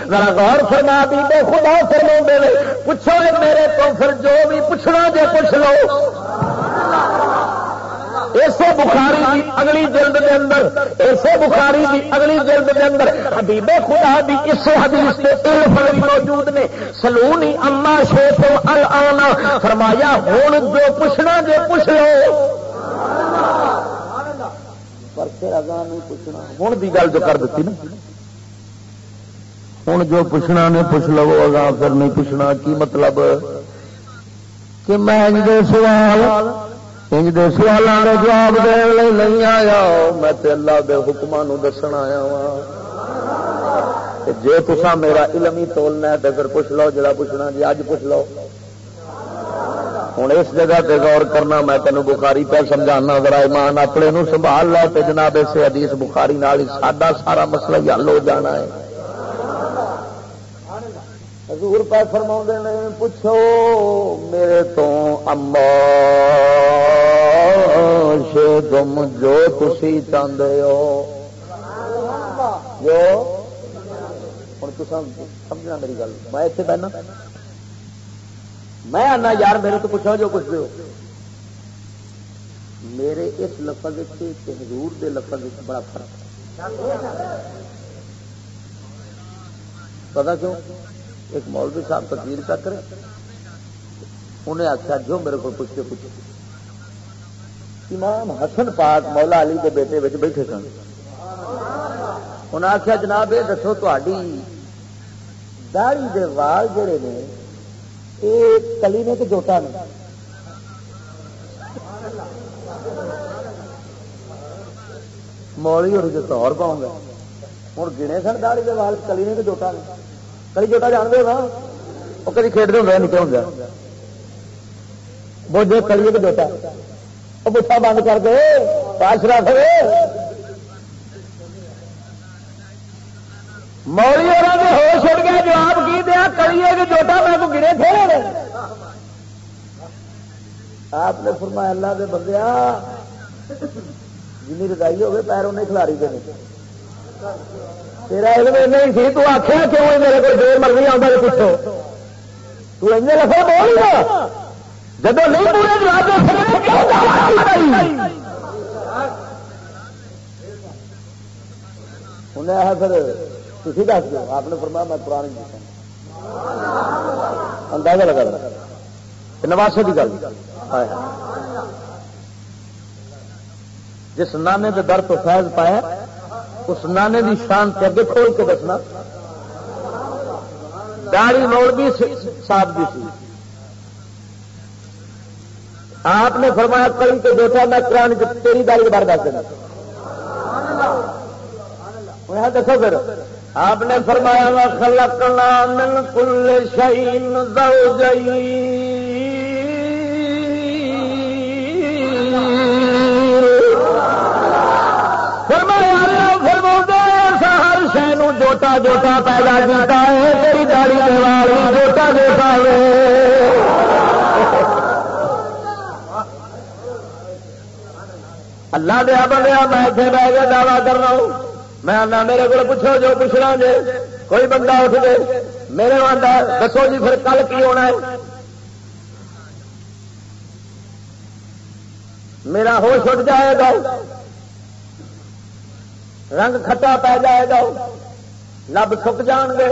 ذرا غور فرما دی بے خدا فرما دے پوچھو میرے تو پھر جو بھی پوچھنا جے پوچھ لو۔ اسے بخاری دی اگلی جلد دے اندر اسے بخاری دی اگلی جلد دے اندر حبیب خدا دی اس حدیث کے علم موجود نے۔ سلونی اما شیخ الانا فرمایا ہوں جو پوچھنا جے پوچھ لو۔ پر پھر اگاں نہیں پوچھنا۔ ہوں دی گل جو کر دیتی نا۔ ہوں جو پوچھنا نے پوچھ لو، اگاں پھر نہیں پوچھنا۔ کی مطلب؟ کہ میں سوال، انج دے سوالوں کے جواب دن نہیں آیا۔ میں تے اللہ دے حکمان دسن آیا وا جی تسا میرا علم ہی تولنا ہے تو پھر پوچھ لو، جڑا پوچھنا جی اج پوچھ لو۔ ہوں اس جگہ تے غور کرنا، میں تینوں بخاری پہ سمجھانا، ذرا ایمان اپنے سنبھال لے تے جناب اسے حدیث بخاری نال ساڈا سارا مسئلہ حل ہو جانا ہے۔ حضور پہ فرما نے، پوچھو میرے تو اما، شے تم جو تھی چاہتے ہو؟ جو؟ ہوں تو سمجھنا میری گل، میں اتنے بہنا میں آنا، یار میرے تو پوچھو جو کچھ دو میرے اس لفظ حضور دے لفظ بڑا فرق۔ پتا کیوں؟ ایک مولوی صاحب تقریر کا کرے انہیں آخیا، جو میرے کو پوچھ کے پوچھے امام حسن پاک مولا علی کے بیٹے بچ بیٹھے سن۔ انہیں آخیا، جناب، یہ دسو تاری داڑی دے وال جڑے نے یہ کلی نے کہ جوٹا نے؟ مولی اور جو اور پاؤں گا ہوں گنے سن داڑی دے وال، کلی نے کہ جوٹا نے؟ کلی جوٹا جان دے نا وہ کدی کھیڈتے ہوں نکے ہوں بوجھے کلی کے جوٹا وہ بٹھا بند کر دے پاشرا پھر مولی اور ہوش اڑ گیا جواب کی دیا کلیے کہ جوٹا میں کو گرے تھے آپ نے فرمایا اللہ دے بندیا جن رضائی ہوگی پیروں نہیں کھلاری دے تیرا علم نہیں سی، تو آخیا کیوں میرے کو دیر مرضی آتا تو پوچھو تو؟ این لفظ بول گا جب نہیں پورے جواب انہیں آیا پھر تھی دس دو، آپ نے فرمایا میں پرانی جی اندازہ لگا نواسے کی گل۔ جس نانے کے در تو فیض پایا اس نانے کی شان سے اگے کھول کے دسنا۔ داڑی موڑ بھی صاحب بھی سی۔ آپ نے فرمایا کئی کے بیٹا میں قرآن تیری داڑی کے بارے دس دینا۔ دسو پھر۔ آپ نے فرمایا خلقنا من کل شہین زوجین جوٹا جوٹا پیدا کیا ہے، تیری داڑی دیوار جوٹا جوٹا ہے اللہ دیا بندیا میں اتنے بہ گیا دعوی کر رہا ہوں۔ میں آنا میرے کو پوچھو جو پوچھنا جی کوئی بندہ اٹھ گئے میرے آتا دسو جی پھر کل کی ہونا ہے۔ میرا ہوش اٹھ جائے گا۔ رنگ کھٹا پی جائے گا، لب سک جان گے۔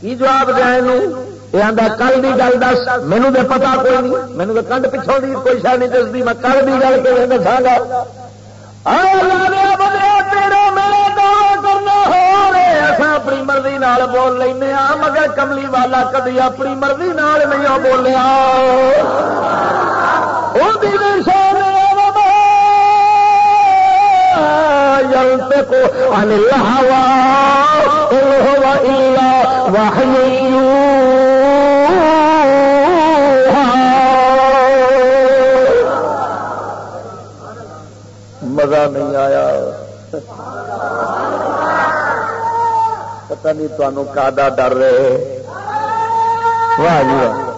کی جواب دیا کل کی گل دس، مینو تو پتا کوئی نہیں، مینو تو کنڈ پچھوں کی کوئی شہ نہیں دستی میں کل کی گل کے دسا گا اپنی مرضی نال بول لینا مگر کملی والا کدی اپنی مرضی نال نہیں بولیا۔ وہ ينطق عن الهوى إن هو إلا وحي مزہ نہیں آیا۔ پتہ نہیں تمہوں کا ڈر رہے۔ واہ جی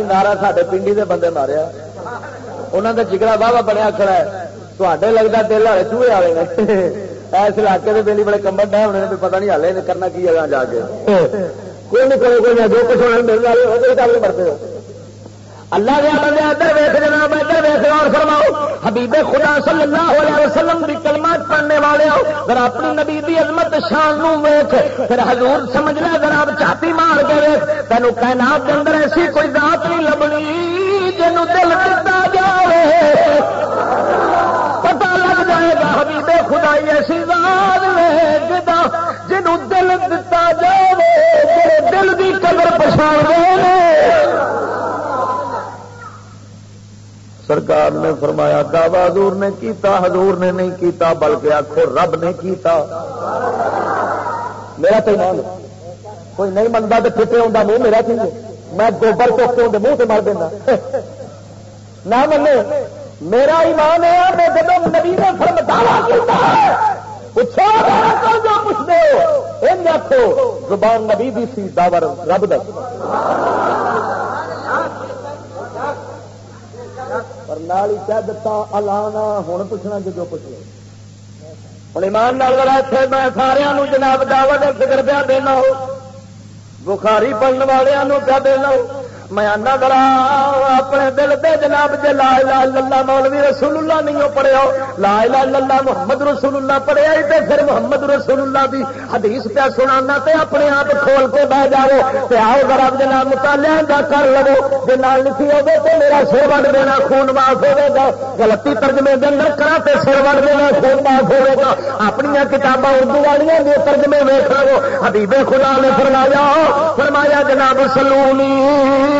بھی نارا سارے پنڈی دے بندے ماریا انہوں کا جگڑا واہ بنیا کھڑا ہے تے لگتا دل والے چوہے والے نے اس علاقے کے دلی بڑے کمبر ڈے ہونے پتا نہیں ہالے کرنا کی جگہ جا کے کوئی نہیں کرے کوئی جو کچھ ہونا مل رہا ہے وہ مرتے ہو اللہ دیا بندے ادھر ویس جناب، ادھر ویس اور فرماؤ۔ حبیب خدا صلی اللہ علیہ وسلم کی کلمات پڑھنے والے ہو اگر اپنی نبی دی عظمت شان نو ویخ پھر حضور سمجھ لے اگر آپ چھاتی مار کے ویخ تینوں کائنات کے اندر ایسی کوئی ذات نہیں لبنی جنوں دل دتا جائے پتا لگ جائے گا حبیب خدا ایسی ذات جدا جنوں دل دتا جائے دل کی قدر پچھاڑ گئے سرکار نے فرمایا، دعوی حضور نے کیتا، حضور نے نہیں کیتا، بلکہ آخو رب نے کیتا۔ میرا تو ایمان کوئی نہیں منتا تو پھٹے ہوتا منہ میرا چاہیے میں گوبر چوک کے منہ سے مر دینا۔ *laughs* نہ منے میرا ایمان ہے میں جب نبی نے فرم دعوی پوچھو جو پوچھتے ہو؟ ان آخو زبان نبی دی سی داور رب دس پر نال ہی کہہ دتا الانا ہوں پوچھنا جو جو پوچھ ہوں ایمان نال اتنے میں سارا جناب دعوت فکر پیا دینا ہو، بخاری پڑھنے والوں پیا دینا ہو۔ میں آنا اپنے دل دے جناب جے لا الہ الا اللہ مولوی رسول اللہ نہیں پڑھیا لا الہ الا اللہ محمد رسول اللہ پڑھیا تے پھر محمد رسول اللہ دی حدیث پہ سنانا تے اپنے آپ کھول کے بہ جاؤ۔ تے آؤ ذرا جناب مطالعہ دا کر لو، جے نال لکھی ہوگی تو میرا سر وڈ دینا، خون معاف ہوے گا۔ غلطی ترجمے دے اندر کرا تے سر وڈ دینا، خون معاف ہوے گا۔ اپنی کتاباں اردو والیاں دے ترجمے ویکھ لو حبیب خدا نے فرمایا فرمایا جناب سلونی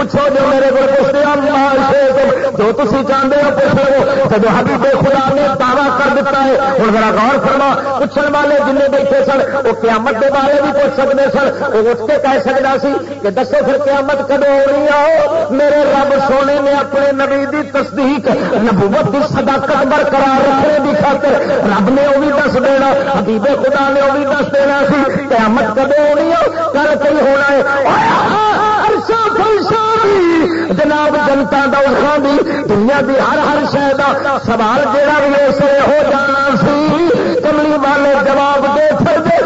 پوچھو جو میرے کو پوچھتے جو تھی چاہتے ہو، پوچھ لو۔ جب حبیب خدا نے دعوی کر دیتا ہے ہوں ذرا غور فرما۔ پوچھنے والے جن بیٹھے سن، وہ قیامت کے بارے بھی پوچھ سکتے سن۔ وہ اٹھ کے کہہ سکتا سی کہ دسو پھر قیامت کدو ہو رہی آؤ میرے رب سونے نے اپنے نبی دی تصدیق، نبوت کی صداقت برقرار رکھنے کی خاطر رب نے وہ بھی دس دینا، حبیب خدا نے وہ بھی دس دینا سی، قیامت کدو ہو رہی ہے؟ کل کئی ہونا ہے؟ جناب جنتا دورہ بھی دنیا کی ہر ہر شہر کا سوال جہاں بھی اسے ہو جانا سی، کملی والے جواب دے سکتے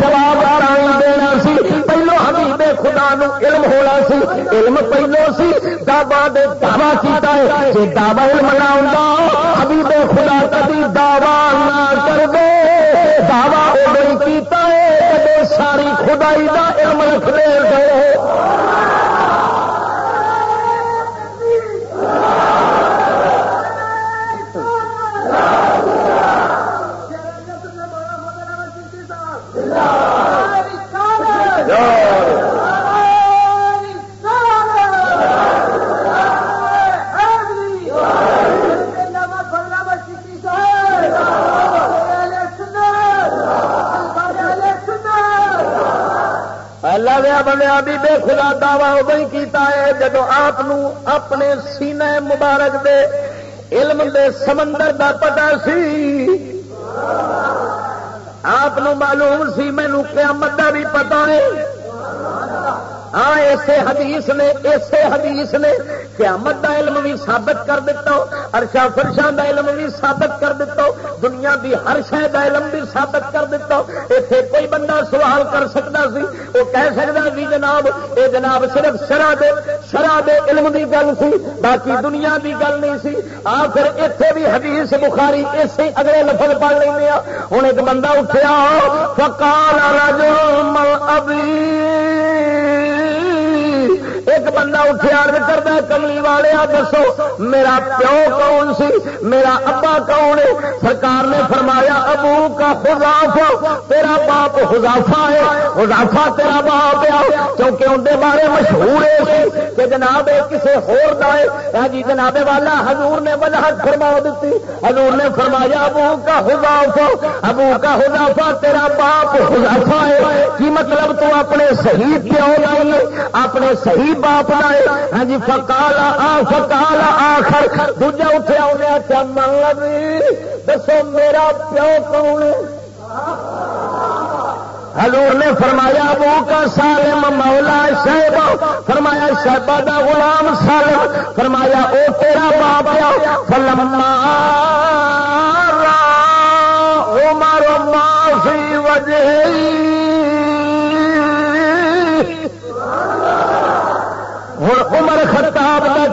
جواب آرام دینا سی۔ پہلو حبیب خدا نو علم ہونا سی، علم پہلو سی۔ دعوا دے دعوی کیتا ہے۔ جی دعوی علم نہ ہوں حبیب خدا کبھی دعوی نہ کر دے دعوی ادو کیتا ہے ساری خدائی دا علم رکھ دے گئے بنیا بھی بے خدا دعوی ادو ہی کیتا ہے جب آپ اپنے سینے مبارک دے علم دے سمندر دا پتا سی۔ آپ معلوم سی مینو قیامت دا بھی پتا ہے۔ ہاں اسے حدیث نے اسے حدیث نے، قیامت دا علم بھی ثابت کر دیتا ارشا فرشا دا علم بھی ثابت کر دیتا دنیا دی ہر شہ دا علم بھی ثابت کر دیتا اتنے کوئی بندہ سوال کر سکتا سی وہ کہہ سکتا سی، جناب، اے جناب صرف شرح دے شرح دے علم دی گل سی، باقی دنیا دی گل نہیں سی۔ آ پھر اتنے بھی حدیث بخاری اسے اگلے لفظ پڑھ لینا ہوں ایک بندہ اٹھیا فکال جو ابھی ایک بندہ اٹھے ارد کرتا کملی والے دسو، میرا پیو کون سی؟ میرا ابا کون ہے؟ سرکار نے فرمایا، ابو کا خزافا تیرا باپ خزافا ہے۔ خزافا تیرا باپ ہے، کیونکہ اندر بارے مشہور ہے کہ جناب کسی ہور ہاں جی جناب والا حضور نے وضاحت فرما دیتی۔ حضور نے فرمایا، ابو کا حضافا ابو کا حضافا تیرا باپ حضافا ہے۔ کی مطلب تو اپنے صحیح پیو اپنے صحیح باپ لائے۔ ہاں جی فکالا آ فکالا آخر۔ دوجا اٹھا انہیں اچھا مانگ دسو میرا پیو کون حضور نے فرمایا وہ کا سالم مولا شہب فرمایا شہبا دا غلام سالم۔ فرمایا، او تیرا باپ آیا فلما عمر ما فی وجہی۔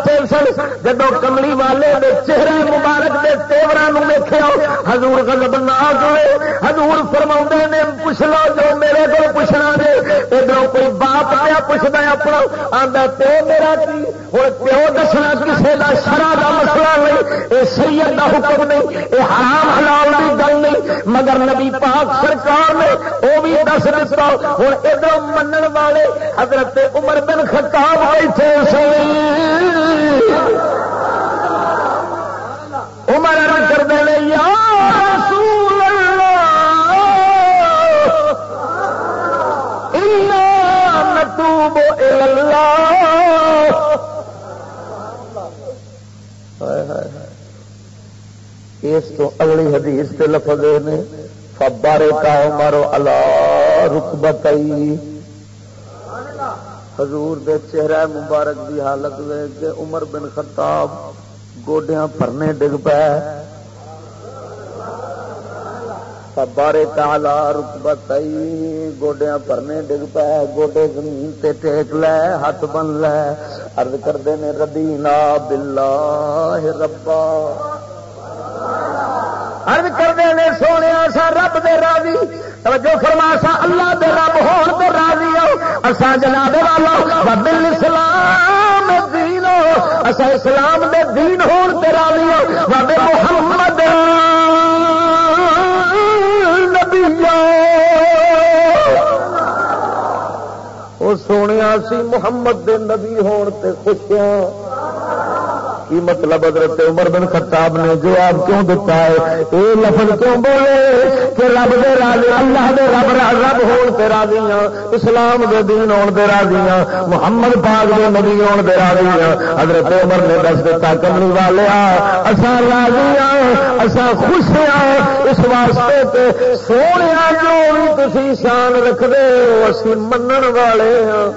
اے کا ٹینشن جب کملی والے دے چہرے مبارک کے تیورا ویخیا ہزور گلب نہ ہوئے ہزور فرما نے، پوچھ لو جو میرے کو پوچھنا دے ادھر کوئی باپ آیا پوچھتا اپنا۔ آتا پیو میرا کی؟ ہوں پیو دسنا کسی کا شرح کا مسئلہ نہیں۔ یہ سید کا حکم نہیں یہ حرام حلال کی گل نہیں۔ مگر نبی پاک سرکار نے وہ بھی دس دتا۔ ہوں ادھر من والے حضرت عمر بن خطاب آئی عمر عرض کر دے یا رسول اللہ نتوب اس تو اگلی حدیث کے لفظ نے فبارے کا مارو اللہ رکبت حضور دے چہرہ مبارک دی حالت وے کہ عمر بن خطاب گوڈیاں پھرنے ڈگ پے۔ بارے تالا رکبت گوڈیاں پرنے ڈگ پے۔ گوڈے زمین تے ٹیک لے ہاتھ بن لے۔ ارد کرتے نے ردینا باللہ ربا۔ ارد کرتے نے سونے سا رب دے راضی۔ توجہ فرما سا، اللہ دے رب ہون تے راضی ہو۔ اسا جناب والا بل اسلام دین ہو۔ اسا اسلام دے دین ہون تے راضی ہو۔ بابے محمد وہ سونے سی، محمد دے نبی ہون تے خوشیاں کی مطلب حضرت عمر بن خطاب نے جواب کیوں دیتا ہے؟ یہ لفظ کیوں بولے کہ رب دے راضی، اللہ دے رب رب ہون تے راضی ہاں اسلام دے دین ہون دے راضی ہاں محمد پاک دے نبی ہون دے راضی ہاں۔ حضرت عمر نے دس دیتا کملی والے اسا راضی ہاں اسا خوش ہاں اس واسطے تے سونے جو بھی تھی شان رکھ دے اسی منن والے ہاں۔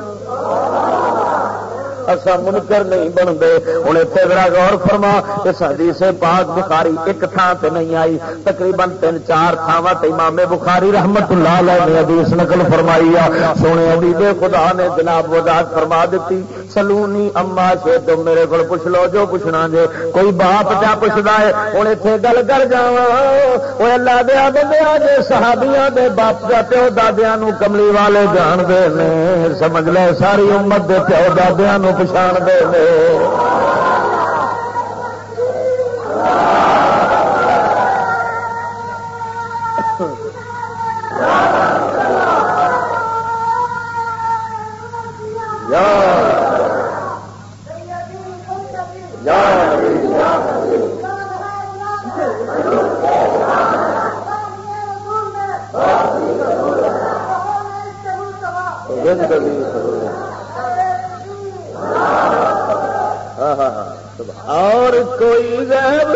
اصا منکر نہیں بنتے۔ ہوں اتنے ذرا غور فرما، اس حدیث پاک بخاری ایک تھان سے نہیں آئی، تقریباً تین چار تھاوا امام بخاری رحمت اللہ علیہ نے حدیث نقل فرمائی آ سونے حبیب خدا نے جناب وضاحت فرما دیتی، سلونی اما شے تم میرے کو پوچھ لو، جو پوچھنا جے۔ کوئی باپ کیا پوچھتا ہے ہوں اتنے گل کر جا وہ اللہ دیا دیا جے صحابیاں دے باپ کا پیو دادیا کملی والے جان دے سمجھ لے، ساری امت دے پیو دادیا پچھان دے اور کوئی غیب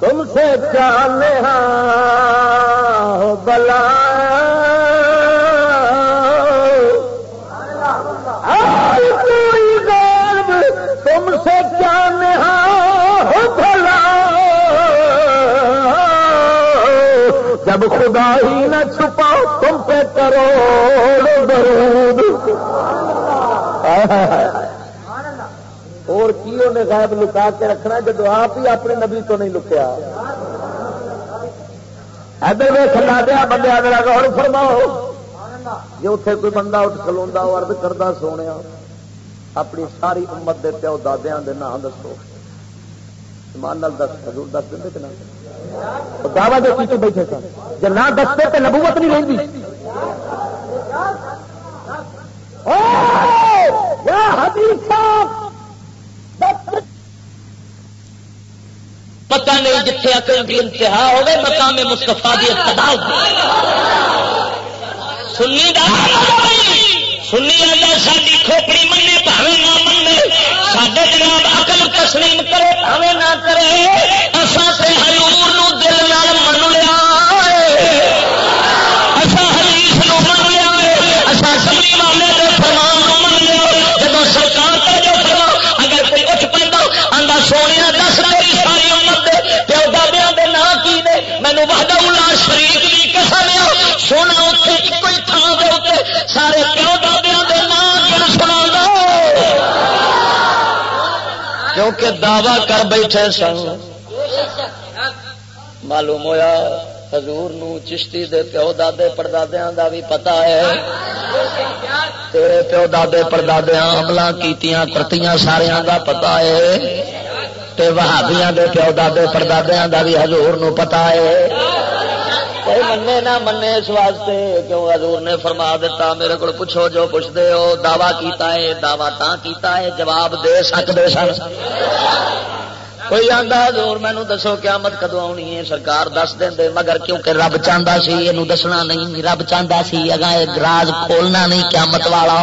تم سے چاہنے بلا اور کوئی غیب تم سے چاہنے بلا جب خدا ہی نہ چھپا تم پہ کرو درود انہیں غائب لکا کے رکھنا جب آپ ہی اپنے نبی تو نہیں لکیا ادھر میں کھلا دیا بندے میرا غور فرماؤ جی اتنے کوئی بندہ اٹھ کلوا ارد کرتا سونے اپنی ساری امت دے پیو دادیا کے نام دسو۔ ایمان نال دس، حضور دس دیں کہ دعوی جو پیچھے بیٹھے سن؟ جب نہ دستے تو نبوت نہیں رہی پتہ نہیں جتنے اکل کی انتہا ہوگی مقام مستفا کی ابتدا سنی سنی اللہ ساری کھوپڑی منے پاوے نہ منے سڈے جناب اقل تسلیم کرے پاوے نہ کرے۔ اصل سے ہرور دل سارے پیو دادیا کے نام کیا سنا کیونکہ دعوی کر بیٹھے سن۔ معلوم ہویا حضور نو چشتی دے پیو دادے پردادیا دا بھی پتا ہے۔ تیرے پیو دادے پردادیا عملہ کیتیاں کرتیاں سارا دا پتا ہے۔ تے وہابیاں دے پیو دادے پردادیا دا بھی حضور نو پتا ہے۔ کوئی منے نہ منے اس واسطے، کیوں حضور نے فرما دیتا، میرے کو پوچھو جو پوچھتے ہو، دعوی کیتا ہے، دعوی تا کیتا ہے، جواب دے سکتے سن۔ کوئی آتا حضور مینو دسو قیامت کدو آنی ہے؟ سرکار دس دیں مگر کیونکہ رب چاہتا سی یہ دسنا نہیں، رب چاہتا سی اگا راز کھولنا نہیں قیامت والا۔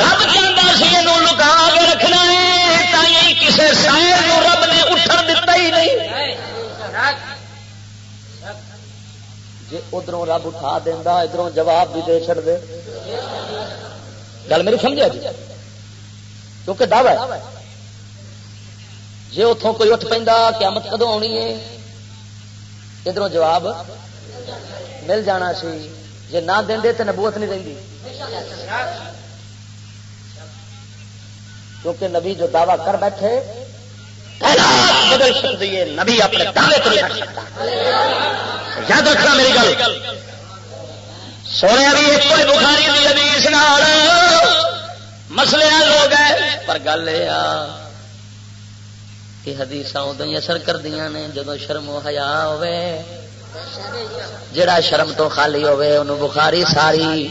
رب چاہتا سی یہ لکا کے رکھنا ہے کسی شاعر رب نے اٹھن دتا ہی نہیں۔ جی ادھر رب اٹھا دینا ادھر جواب بھی دے چڑ دے۔ گل میری سمجھا جی؟ کیونکہ دعوی جی اتوں کوئی اٹھ پہ قیامت کدو آنی ہے؟ ادھر جواب مل جانا سی۔ جی نہ دیں تو نبوت نہیں دیں کیونکہ نبی جو دعوی کر بیٹھے بدل سکتی ہے، نبی اپنے دعوے کو نہیں سکتا۔ یاد رکھنا میری گل۔ سونے بھی ایک کوئی بخاری کی حدیث نال مسلے لوگ ہے پر گل یہ آ کہ حدیث ادو ہی اثر کردیا نے جب شرم و حیا ہوے جڑا شرم تو خالی ہوے انہوں بخاری ساری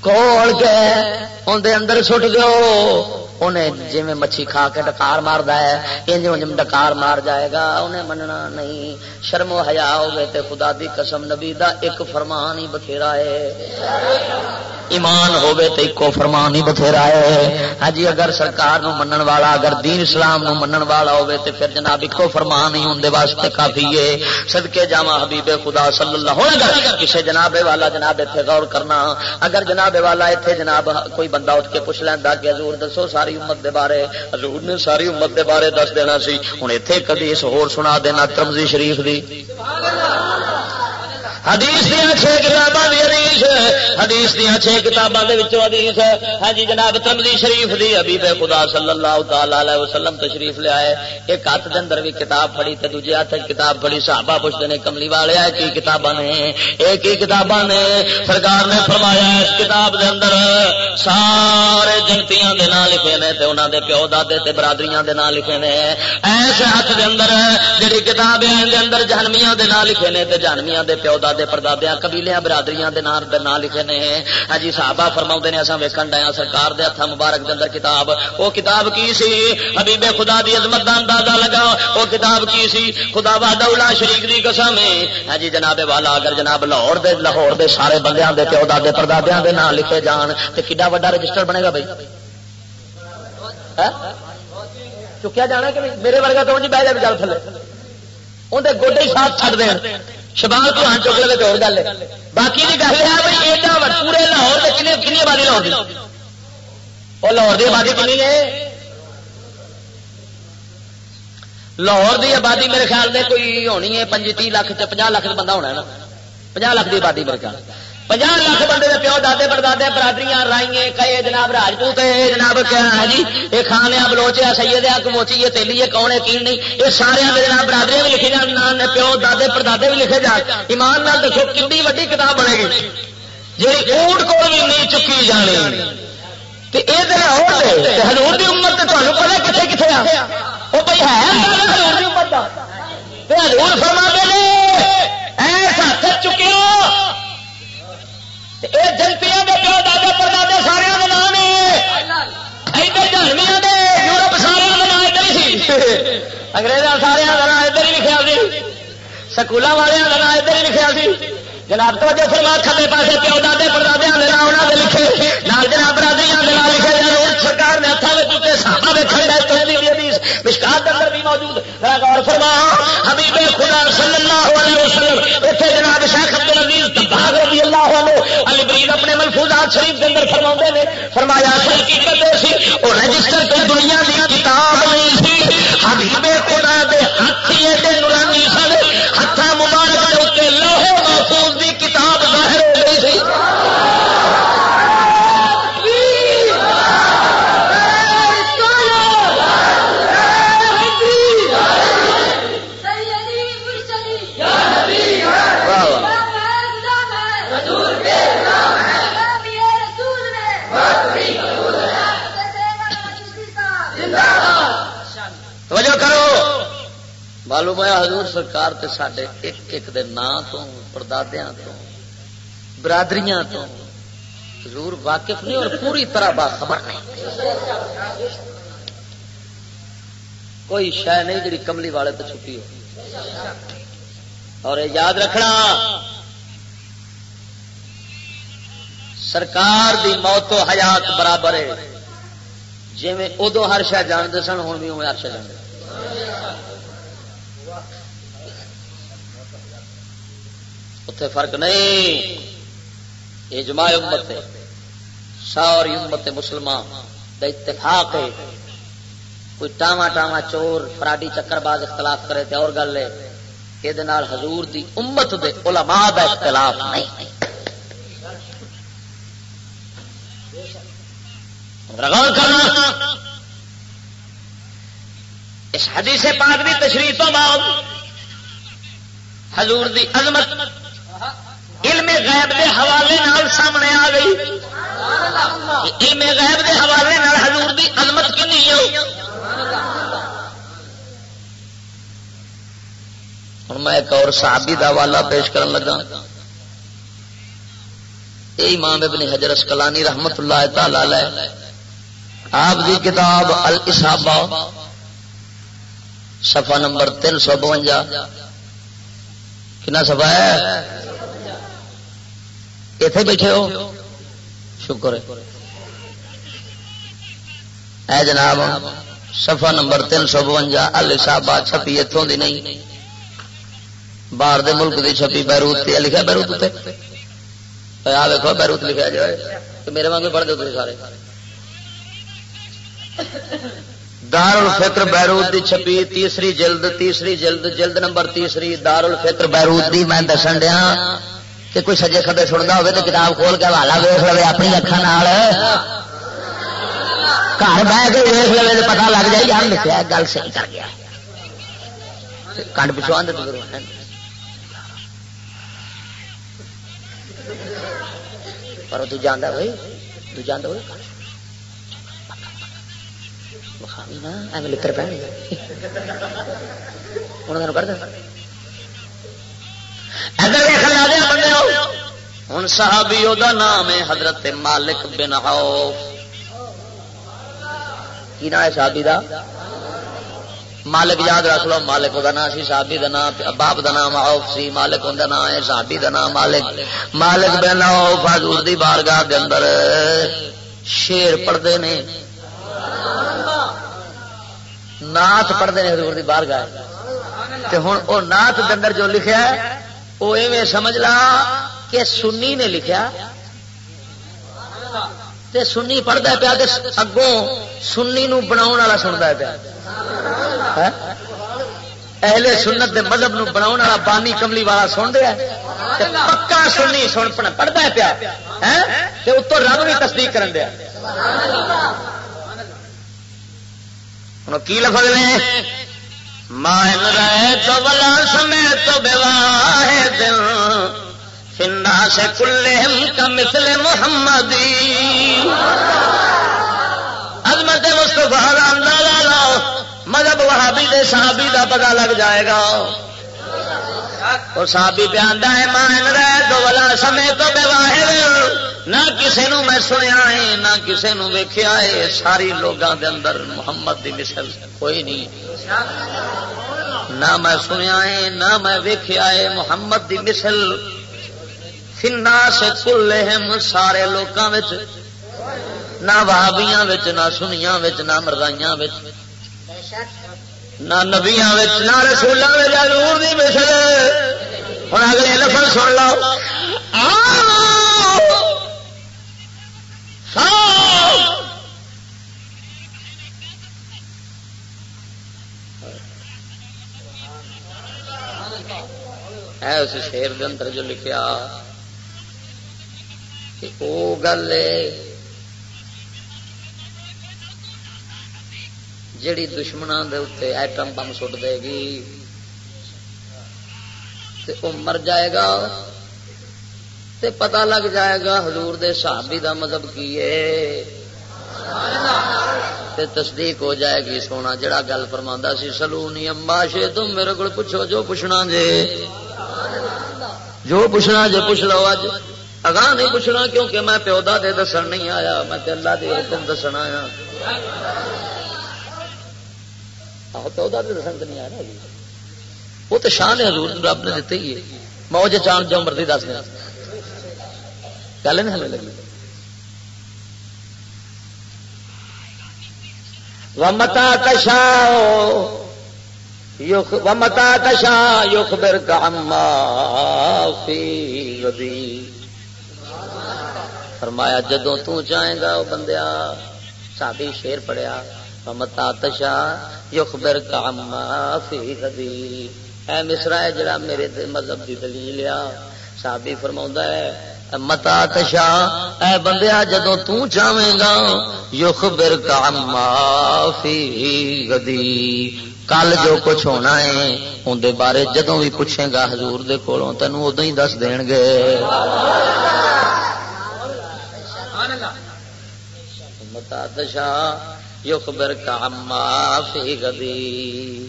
کول کے اندر سٹ دو انہیں جی مچھی کھا کے ڈکار مارد ہے ڈکار مار جائے گا، انہیں مننا نہیں۔ شرم و حیا ہوگی تے خدا دی قسم، نبی دا ایک فرمان ہی بتھیرا ہے۔ ایمان ہوے تے ایکو فرمان ہی بتھیرا ہے۔ ہاں جی، اگر سرکار نو منن والا، اگر دین اسلام نو منن والا ہوے تے پھر جناب ایکو فرمان ہی ہوندے واسطے کافی ہے۔ صدقے جاواں حبیب خدا صلی اللہ علیہ وسلم۔ کسے جناب والا جناب ایتھے غور کرنا۔ اگر جناب والا ایتھے جناب کوئی بندہ اٹھ کے پوچھ لیندا کہ حضور دسو سارے ساری امت دے بارے، حضور نے ساری امت دے بارے دس دینا سی۔ ہوں اتنے کدی اس ہور سنا دینا ترمزی شریف دی۔ سبحان اللہ حدیث دیا چھ کتاباں حدیث حدیث دیا چھ کتاباں حدیث ہے۔ ہاں جی جناب تملی شریف دی ابھی بے خدا صلی اللہ تعالی علیہ وسلم تشریف لیا ہے ایک ہاتھ کے اندر بھی کتاب پڑھی تے دوجے ہاتھ کتاب پڑھی۔ صحابہ پوچھتے ہیں کملی والے ہے کی کتاباں نے؟ ایک ہی کتاباں نے؟ سرکار نے فرمایا، اس کتاب دے اندر سارے جنتیاں دے نام لکھے نے تے انہاں دے پیو دادے تے برادریاں دے نام لکھے نے۔ ایسے ہاتھ دے اندر جڑی کتاب ہے دے اندر جہنمیاں دے نام لکھے نے تے جہنمیاں دے پیو دادے دادے پردادیا قبیلیاں، برادریاں دے نام دے نام لکھے نے۔ ہاں جی صحابہ فرماؤ نے اصا ویکن ڈیا سرکار دے ہاتھ مبارک دے اندر کتاب۔ وہ کتاب کی سی؟ حبیب خدا دی عظمت دا اندازہ لگا وہ کتاب کی سی؟ خدا وادہ شریف دی قسم ہاں جی جناب والا، اگر جناب لاہور دے لاہور دے سارے بندیاں دے پیو دادے پردادیاں دے نام لکھے جان، تے کڈا وڈا رجسٹر بنے گا بھائی؟ ہاں؟ چکیا جانا کہ میرے ورگا تو جی بہ جائے گل تھلے۔ اندر گوڈے ساتھ چڑھ دیں شبال تو چک لے تو گل ہے۔ باقی کی گل ہے بھائی ایڈا پورے لاہور میں کن کنی آبادی لاہور کی وہ لاہور کی آبادی کنی ہے؟ لاہور کی آبادی میرے خیال میں کوئی ہونی ہے، پنجی تی لاکھ پناہ لاکھ بندہ ہونا ہے نا۔ پناہ لاکھ کی آبادی میرے خیال۔ پناہ لاکھ بندے کے پیو دادے پردادے برادریاں رائیے کئے جناب راجپوت جناب کیا جی؟ یہ خان ہے بلوچ ہے سید ہے کموچی ہے، تیلی ہے، کون ہے، کی نہیں؟ یہ سارے جناب برادری بھی لکھے جان پیو دادے پردادے بھی لکھے جان۔ ایمان نال دسو کتنی ویڈی کتاب بنے گی۔ جی اونٹ کو بھی نہیں چکی جانی۔ یہ ہزور کی امت تمہیں پتا کتنے کتنے آ؟ وہ بھائی ہے ہزور کی امت ہزور فرما دے ایسا ہاتھ چکے یہ جنتیاں کے پیو دادا پر دادے سارے نام ادھر جانویا دے یورپ سارے نام ادھر ہی۔ اگریزاں سارے نام ادھر ہی لکھا سی۔ سکولوں والے کا نام ادھر ہی لکھا سی۔ جناب تو جو فرما، کھبے پاسے پیو دادے دے پردے انہوں نے لکھے۔ نال جناب برادری لکھے۔ سرکار نے ہاتھوں میں چکے سابا کھڑے تو مشکات اندر موجود غور فرما۔ حبیب خدا صلی اللہ علیہ وسلم اتنے جناب شیخ عبد العزیز تباغ رضی اللہ عنہ علی برید اپنے ملفوظات شریف کے اندر فرما نے۔ فرمایا حقیقت سی، وہ رجسٹر تو دنیا کی کتاب نہیں سی۔ حبیب خدا دے ہاتھ ایڈے سرکار تے ساڈے ایک ایک دے نام تو، پردادیاں تو، برادریاں تو حضور واقف نہیں اور پوری طرح باخبر نہیں۔ کوئی شہ نہیں جی کملی والے تو چھپی ہو۔ اور یاد رکھنا، سرکار دی موت و حیات برابر ہے۔ جی ادو ہر شہ جانتے سن ہوں بھی ہر شہ جانتے۔ اتنے فرق نہیں۔ یہ جماع امت ہے۔ ساری امت مسلمان دا اتفاق ہے۔ کوئی ٹاوا ٹاوا چور فراڈی چکر باز اختلاف کرے تو اور گل ہے۔ یہ حضور دی امت دے علماء دا اختلاف نہیں۔ کرنا۔ اس حدیث پاک دی تشریح تو بعد حضور دی عظمت علم غیب دے حوالے نال سامنے آ گئی۔ علم غیب دے حوالے نال حضور دی عظمت کنی ہوں میں ایک اور صحابی دا حوالہ پیش کرن لگا۔ یہ امام ابن حجر اسکلانی رحمت اللہ تعالی آپ کی کتاب الصابہ صفحہ نمبر تین سو بونجا۔ کنا سفا ہے؟ اتے بیٹھے ہو۔ شکر اے جناب سفا نمبر تین سو بونجا السابا چھپی اتوں دی نہیں۔ باہر دے ملک دی چھپی بیروت لکھا بیروت آ دیکھو بیروت لکھا جائے تو میرے واگ پڑھ دو سارے۔ دار الفکر بیروت دی چھپی تیسری جلد تیسری جلد جلد نمبر تیسری دار الفکر بیروت دی میں دسن دیا۔ کہ کوئی سجے کبے سنتا ہوگا تو کتاب کھول کے حوالا ویس لے اپنی اکھان گھر بہ کے ویس لے تو پتا لگ جائے یار لکھا گل صحیح کر گیا۔ کنڈ پچھو آدھے پر تو جانا بھائی تو جانا بھائی ایویں لکڑ پہ انہوں نے کر دیں ہوں صحابی دا نام ہے حضرت مالک بن کی نام ہے صحابی دا؟ مالک یاد رکھ لو، مالک دا نام سی، صحابی دا نام، باپ دا نام آؤف سی، مالک ان نام ہے صحابی دا نام مالک۔ مالک بن آؤف حضور دی بارگاہ دے اندر شیر پڑھتے نے۔ نات پڑھتے ہیں حضور دی بارگاہ۔ ہوں وہ نات دے اندر جو لکھا ہے وہ ایویں سمجھ لا کہ سنی نے لکھا تے سنی پڑھتا پیا اگوں سنی نو بنا والا سنتا پیا۔ ہاں؟ اہل سنت دے مذہب نو بنا والا بانی کملی والا سن دیا۔ پکا سنی سن پڑھتا پیا۔ ہاں؟ رب بھی تصدیق کرن دیا۔ کی لفظ نے؟ مائن رہے تو بلا سمے تو بے دل۔ فنا سے کلے کا مثل محمدی۔ مذہب وہابی دے صحابی دا پتا لگ جائے گا۔ اور صحابی پہ آتا ہے مان رہ دو والا سمے تو بے واہر نہ کسے نو میں سنیا ہے، نہ کسے نو ویکھیا ہے۔ ساری لوگوں دے اندر محمد دی مثل کوئی نہیں۔ نہ میں سنیا ہے، نہ میں ویکھیا ہے، محمد دی مثل۔ فنا سے کل سارے لوگوں نہ وابیاں نہ سنیا نہ مردائیاں وچ۔ بے شک نہ نبیا نہ رسولوں ضرور نہیں مثل۔ ہوں اگلے لفظ سن لو۔ اس شیر کے اندر جو لکھا وہ گل جیڑی دشمنوں کے اتنے ایٹم بم سٹ دے گی وہ مر جائے گا تے پتا لگ جائے گا حضور دے صحابی دا مذہب کی ہے تے تصدیق ہو جائے گی سونا جڑا گل فرما سی، سلونی اما شے، تم میرے کو پوچھو جو پوچھنا جے۔ جو پوچھنا جے پوچھ لو اج۔ اگاں نہیں پوچھنا کیونکہ میں پیو دے دسن نہیں آیا، میں تے اللہ دے حکم دسن آیا۔ پیو دے نہیں آیا وہ تو شان ہے حضور، رب نے دیتے ہی ہے۔ موج چاند جو مرضی دس دیا گل نہیں ہمیں لگی۔ ومتا کشا ومتا کشا یوخ بر فرمایا جدو تو چاہیں گا وہ بندیا سابی شیر پڑیا۔ ومتا تشا یوخ بر کاما فی غدی۔ اے مصرا ہے جڑا میرے مذہب کی دلیل آ۔ سابی فرما ہے متا تشا اے بندیا جدو تاہیں گا یوخ بر فی گدی کل جو کچھ ہونا ہے اندر بارے جدو بھی پوچھے گا حضور دے کولوں تینوں ادو ہی دس دین گے۔ متا تشا یوخ بر فی گدی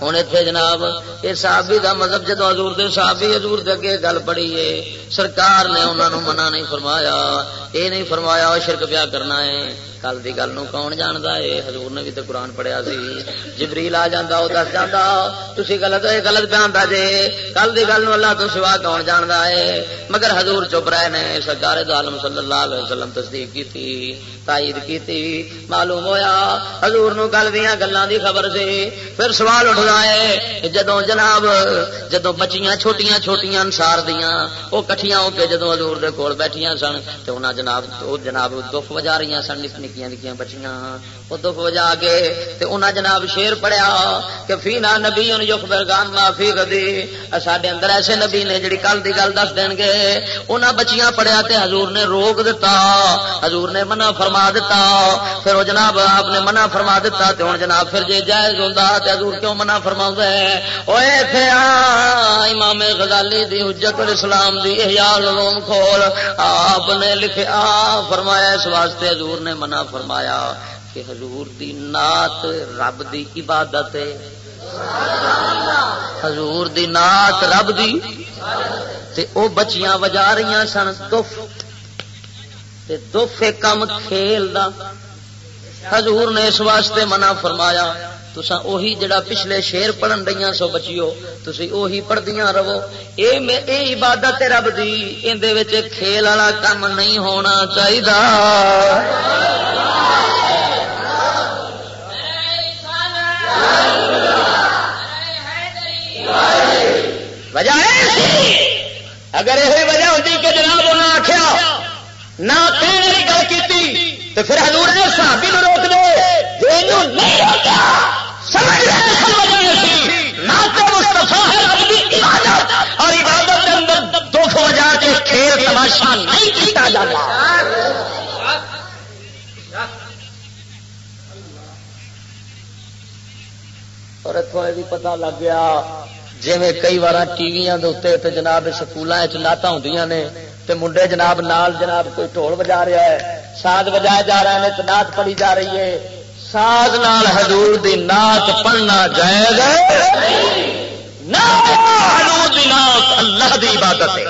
ہوں اتنے جناب، یہ صحابی دا مذہب جدو حضور دے، صحابی حضور دے اگے گل پڑی ہے۔ سرکار نے انہوں نے منع نہیں فرمایا۔ یہ نہیں فرمایا شرک پیا کرنا ہے۔ کل کی گل نو کون جانتا ہے؟ حضور نے بھی تو قرآن پڑھیا سی۔ جبریل آ جا وہ دس جانا تھی غلط ہے غلط پہ آتا جی کل کی گل نو اللہ تو سوا کون جانتا ہے؟ مگر حضور چپ رہے نے، سرکار دالم صلی اللہ علیہ وسلم تصدیق کی تھی تائید کی تھی معلوم ہویا، حضور نو گل دیا گلوں دی خبر سی۔ پھر سوال اٹھتا ہے جدو جناب جدو بچیاں چھوٹیاں چھوٹیاں انسار دیا وہ کٹیاں ہو کے جدو حضور دے کول بیٹھیاں سن تو انہاں جناب وہ جناب دکھ وجا رہی سن نکیاں نکیاں بچیاں۔ وہ دکھ وجا کے تے انہاں جناب شیر پڑیا کہ فینا نبی ان یخبر گام معافی کدی ساڈے اندر ایسے نبی نے جڑی کل دی گل دس دین گے، انہاں بچیاں پڑیا تے حضور نے روک دتا۔ حضور نے منع فرما دیتا پھر وہ جناب آپ نے منع فرما دیتا تے ہن جناب پھر جے جائز ہوندا تے حضور کیوں منع فرما ہے؟ اوے تھے امام غزالی دی حجت الاسلام دی احیاء العلوم کھول آپ نے لکھا فرمایا اس واسطے حضور نے منع فرمایا کہ حضور دی نات رب دی عبادت ہے۔ حضور دی نات رب دی۔ تے او بچیاں وجا رہی سن دف تے دف کم کھیل دا۔ حضور نے اس واسطے منع فرمایا تسا اوہی جڑا پچھلے شیر پڑھن رہی سو بچیو تسی اوہی پڑھدیاں رہو۔ اے میں، اے عبادت رب دی اندے وچ کھیل والا کام نہیں ہونا چاہیے وجہ اگر یہ وجہ ہوتی کہ جناب انہیں آخیا نہ گل کی تو پھر حضور نے صحابی کو روک دو اور عبادت کے اندر دکھ وجہ کے کھیل تماشا نہیں کیتا جاتا۔ اور اتوں یہ بھی پتا لگ گیا جی کئی بار ٹی وی تو جناب سکولوں نعت ہوں نے تے منڈے جناب نال جناب کوئی ٹول بجا رہا ہے ساد بجایا جا رہا ہے تو نعت پڑی جا رہی ہے۔ ساز نال حضور دی نات پڑھنا جائز حضور دی نات اللہ دی عبادت ہے۔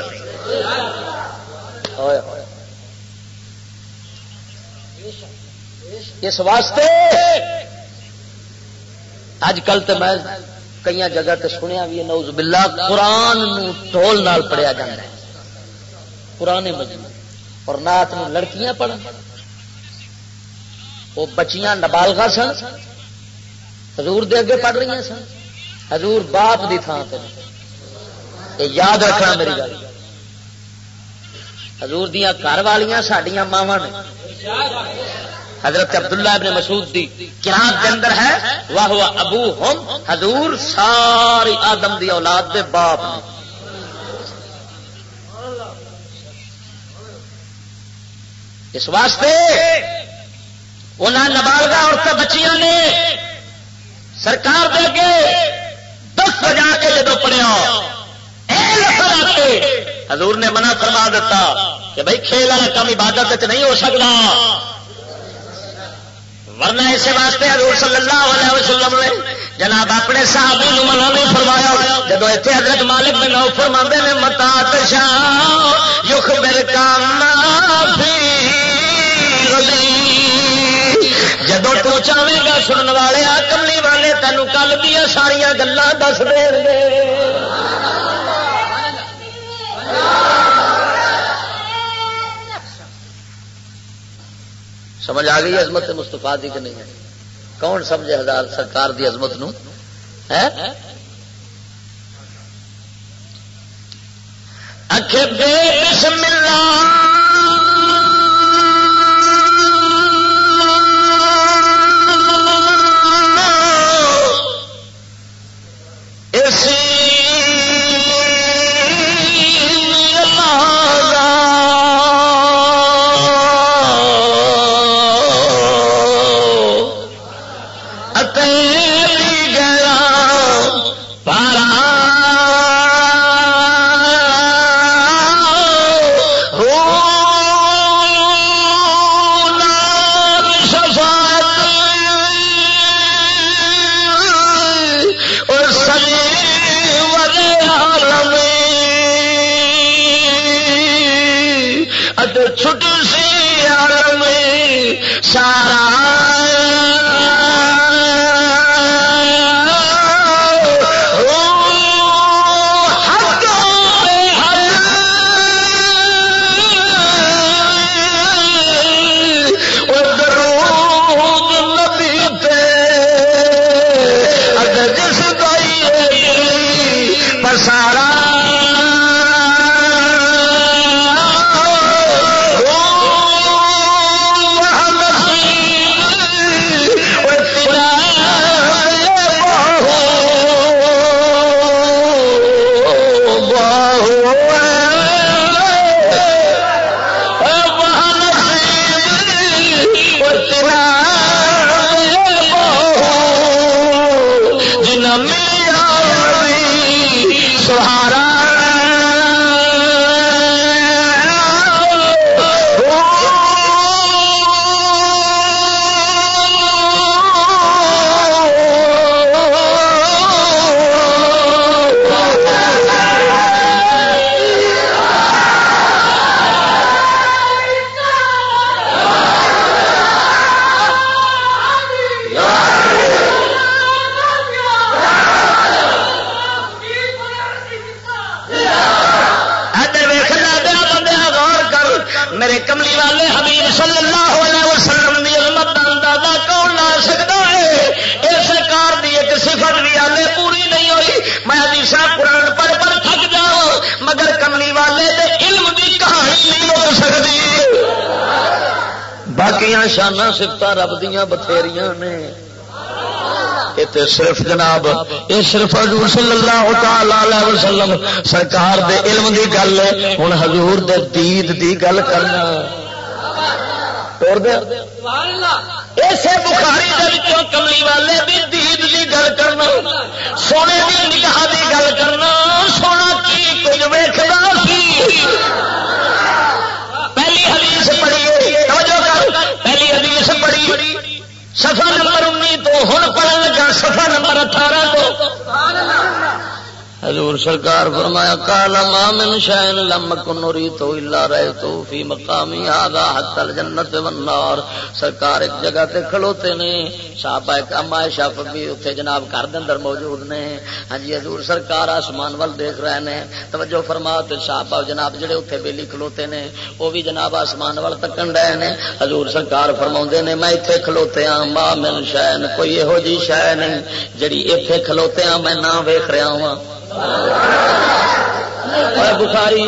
اس واسطے اج کل تو میں کئی جگہ تے سنیا بھی نوز باللہ، قرآن ٹول نال پڑھیا جاتا ہے۔ قرآن مجموع اور نات لڑکیاں پڑھ وہ بچیاں نبالغا سن۔ حضور دے اگے پڑھ رہی سن۔ حضور باپ دی تھان پہ یہ یاد رکھنا میری گل۔ حضور دیا گھر والیاں سڈیا ماوا نے۔ حضرت عبداللہ ابن مسعود دی کراط کے اندر ہے۔ واہ ابو ہم۔ حضور ساری آدم دی اولاد دے باپ نے۔ اس واسطے انہیں نبالگا عورتیں بچیاں نے سرکار دے کے دس بجا کے جدو پڑیا حضور نے منع فرما دیتا کہ بھائی کھیل والا کم عبادت نہیں ہو سکتا ورنہ اسی واسطے حضور صلی اللہ علیہ وسلم نے جناب اپنے صحابی نو منع نہیں فرمایا۔ جب اتنے حضرت مالک میں نو فرما نے، متا تشا یوخ بر کام جدو تو چاہے گا سنن والے، آ کملی والے تینوں کل دیا ساریا گلا دس دے۔ سمجھ آ گئی عظمت مستفا دی کہ نہیں کون سمجھے ہزار سرکار دی عظمت نو؟ اکھے بے بسم اللہ۔ شانا سفت رب دیا بتھیریاں نے۔ تے صرف جناب، یہ صرف حضور صلی اللہ تعالی وسلم، سرکار دے علم دی گل ہوں حضور دے دید دی گل کرنا۔ اسے بخاری کملی والے بھی دید دی گل کرنا، سونے کی نگاہ دی گل کرنا، سونا کی کچھ ویخنا سفر نمبر انیس تو ہوں پڑھن لگا سفا نمبر اٹھارہ تو حضور سرکار فرمایا کالا مامن شائن لم کنوری تو الا رہے تو فی مقامی آدھا حتل جنت ونار سرکار ایک جگہ تے کھلوتے نے، صحابہ ایک اما شاف بھی اتنے جناب گھر اندر موجود نے۔ ہاں جی حضور سرکار آسمان وال دیکھ رہے ہیں توجہ فرما تے صحابہ جناب جڑے اتنے بیلی کھلوتے نے، وہ بھی جناب آسمان وال تکن رہے ہیں حضور سرکار فرما نے، میں اتنے کھلوتے ہاں مامن شائن کوئی یہو جی شہ نہیں جڑی اتنے کھلوتے ہاں میں نہ ویخ رہا ہوں بخاری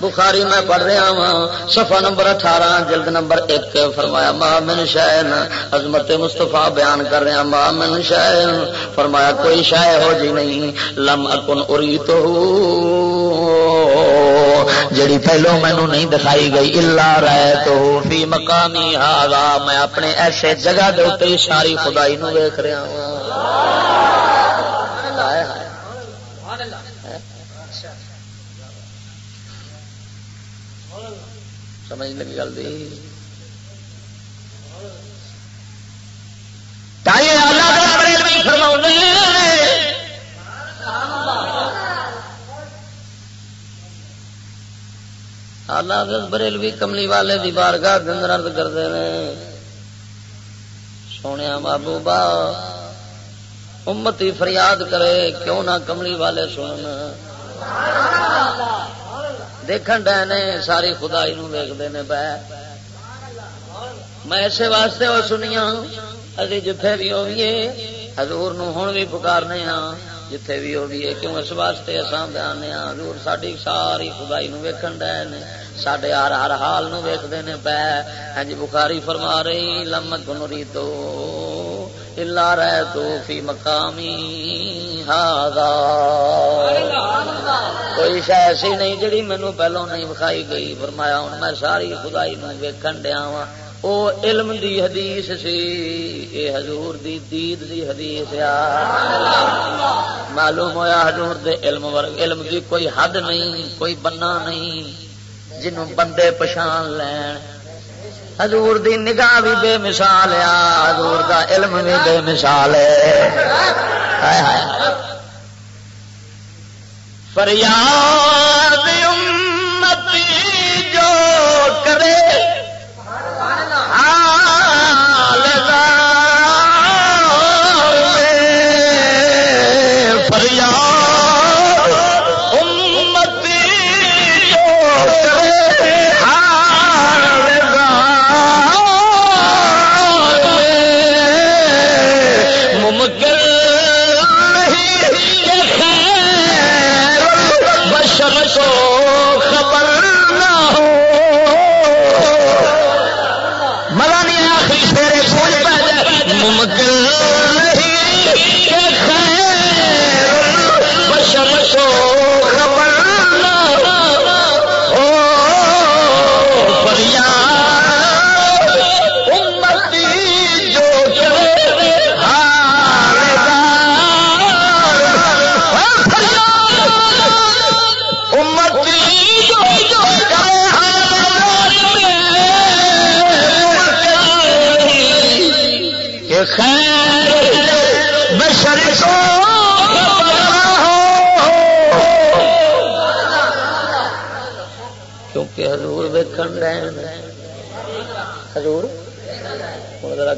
بخاری میں پڑھ رہا ہاں، وا سفا نمبر اٹھارہ، جلد نمبر ایک، فرمایا ماں من شائن عظمت مستفا بیان کر رہا ماں من شائن فرمایا، کوئی شہ ہو جی نہیں، لم اکن اری تو جڑی پہلو مینو نہیں دکھائی گئی، الا رہے تو فی مقامی ہالا میں اپنے ایسے جگہ دے ساری خدائی نو ویخ رہا ہوں سمجھ لگی گل دی۔ بریلوی کملی والے دی بارگاہ دن رد کرتے ہیں سونے بابو با امتی فریاد کرے، کیوں نہ کملی والے سن دیکھن ڈے نے، ساری خدائی ویکتے ہیں بہ میں اسے واسطے وہ سنیا ابھی جتھے بھی ہوئیے ہزور ہوں بھی پکارنے ہاں جتھے بھی ہوگی کیوں اس واسطے اصل بیان ہاں ہزور ساری ساری خدائی ویکن ڈے نے سڈے ہر ہر حال ویکتے ہیں پہ ہاں جی بخاری فرما رہی، لمت گنری تو الا رہ تو فی مقامی کوئی شہ ایسی نہیں جڑی مینو پہلو نہیں بکھائی گئی۔ فرمایا ہوں میں ساری خدائی میں ویکن دیا وا او علم دی حدیث سی، اے حضور دی دید دی حدیث آ۔ معلوم ہویا حضور دے علم ورگ، علم دی کوئی حد نہیں، کوئی بننا نہیں، جنوں بندے پچھان لین۔ حضور دی نگاہ بھی بے مثال ہے، حضور دا علم بھی بے مثال ہے۔ فریاد امتی جو کرے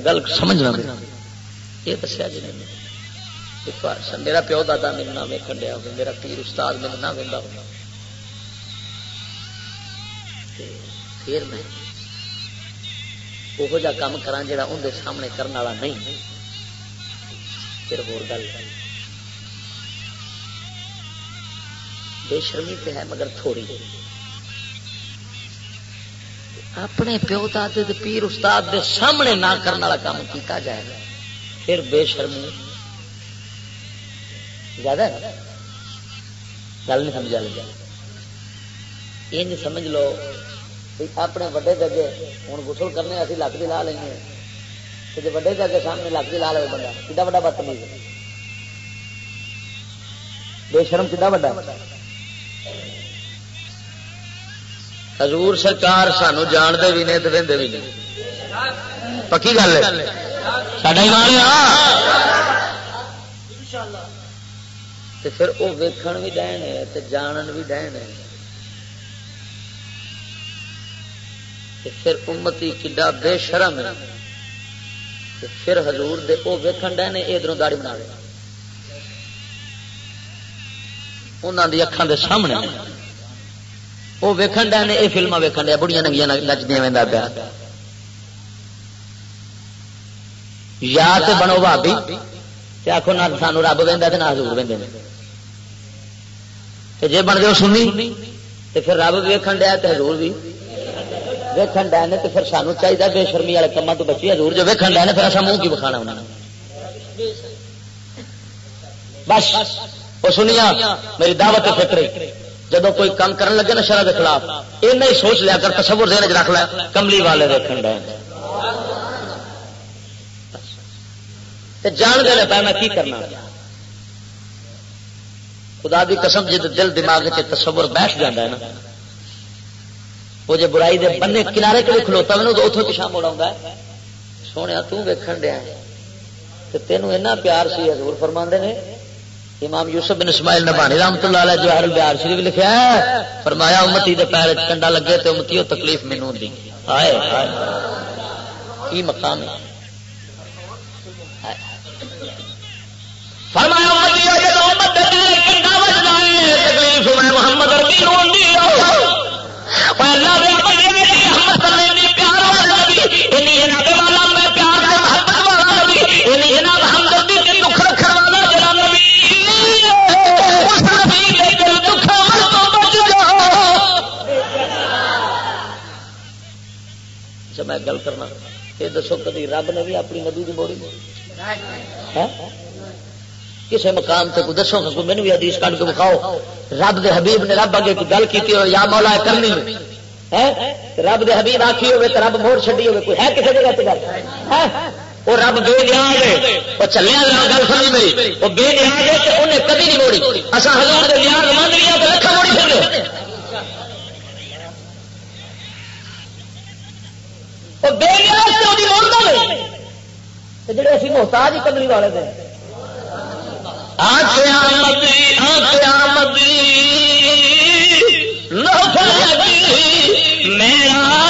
گل سمجھنا یہ دسیا جی میرا پیو دادا میرے نام ویکن دیا میرا پیر استاد میرے نام وہدا ہوں پھر میں وہ جا کام کرا جا اندر سامنے کرنے والا نہیں۔ پھر ہو گل۔ بے شرمی پہ ہے مگر تھوڑی۔ اپنے پیو دے پیر استاد دے سامنے نہ کرنے والا کام کیتا جائے گا۔ پھر بے شرمی۔ زیادہ گل نہیں سمجھا لگا یہ نہیں سمجھ لو اپنے وڈے جگہ ہوں گسل کرنے ابھی لک بھی لا لیں جی وڈے جگہ سامنے لک بھی لا لے بندہ کتا وا بدتمیز بے شرم کتا وا حضور سرکار سانو جانتے بھی نہیں تو بھی نہیں پکی گل ہے؟ ساڈا ایمان پھر وہ ویکھن بھی ڈین ہے جانن بھی ڈین ہے۔ پھر امتی کڈا بے شرم ہے۔ پھر حضور دے او ویکھن ڈے نے ادھر داڑی بنا لے انہوں دی اکھان دے سامنے۔ وہ ویکھن ڈے نے، یہ فلما ویکھن ڈیا بڑیاں نگیاں نچدیا وہدا پیا۔ یا تو بنو بھابی آخو نہ سانو رب وہدا نہ حضور وہدے جی بن جاؤ سنی تو پھر رب بھی ویکھن ڈیا تو حضور بھی ویکن ڈے تو پھر سانو چاہیے بے شرمی والے کاموں تو بچی دور جو ویکن ڈے پھر اصا منہ کی بکھانا انہوں نے بس، وہ سنیا میری دعوت فکر جب کوئی کام کرن لگے نا شرح کے خلاف، یہ نہیں سوچ لیا کر، تصور دین رکھ لیا، کملی والے ویکن ڈے جان دے پہ میں کی کرنا؟ خدا دی قسم جی دل دماغ تصور بیٹھ جاتا ہے نا، وہ جی برائی دے بنے کنارے کے کھلوتا میں تو اتوں پچھا موڑ آ سونے تیکھن دیا تینوں اینا پیار سی حضور فرما نے امام یوسف بن اسماعیل نبانی رحمت اللہ علیہ جو ہر شریف لکھا ہے فرمایا امتی دے پیر کنڈا لگے تو امتی تکلیف مینو دی آئے کی مقام ہے فرمایا امتیو جب امت دے پیر کنڈا وجدا ہے تکلیف میں محمد ربی رون دی اللہ دے میں گل کرنا۔ یہ دسو کدی رب نے بھی اپنی ندی کی موڑی؟ کسی مقام سے دسو گا مینو بھی حدیث کٹ کے بکھاؤ رب دے حبیب نے رب اگے گل کی ہو یا مولا کرنی رب دے حبیب آخی ہوے تو رب موڑ چڈی ہوے کوئی ہے کسی جگہ گل؟ وہ رب بے لیا وہ چلیا گل سمجھ میری۔ وہ بے لیا گئے انہیں کدی نہیں موڑی۔ اصا ہزار لیا مان لیا تو لکھا موڑی پھر بے لیا جڑے اسی محتاج ہی کملی والے دے۔ آخیا مدی آخیا مدی جی، میرا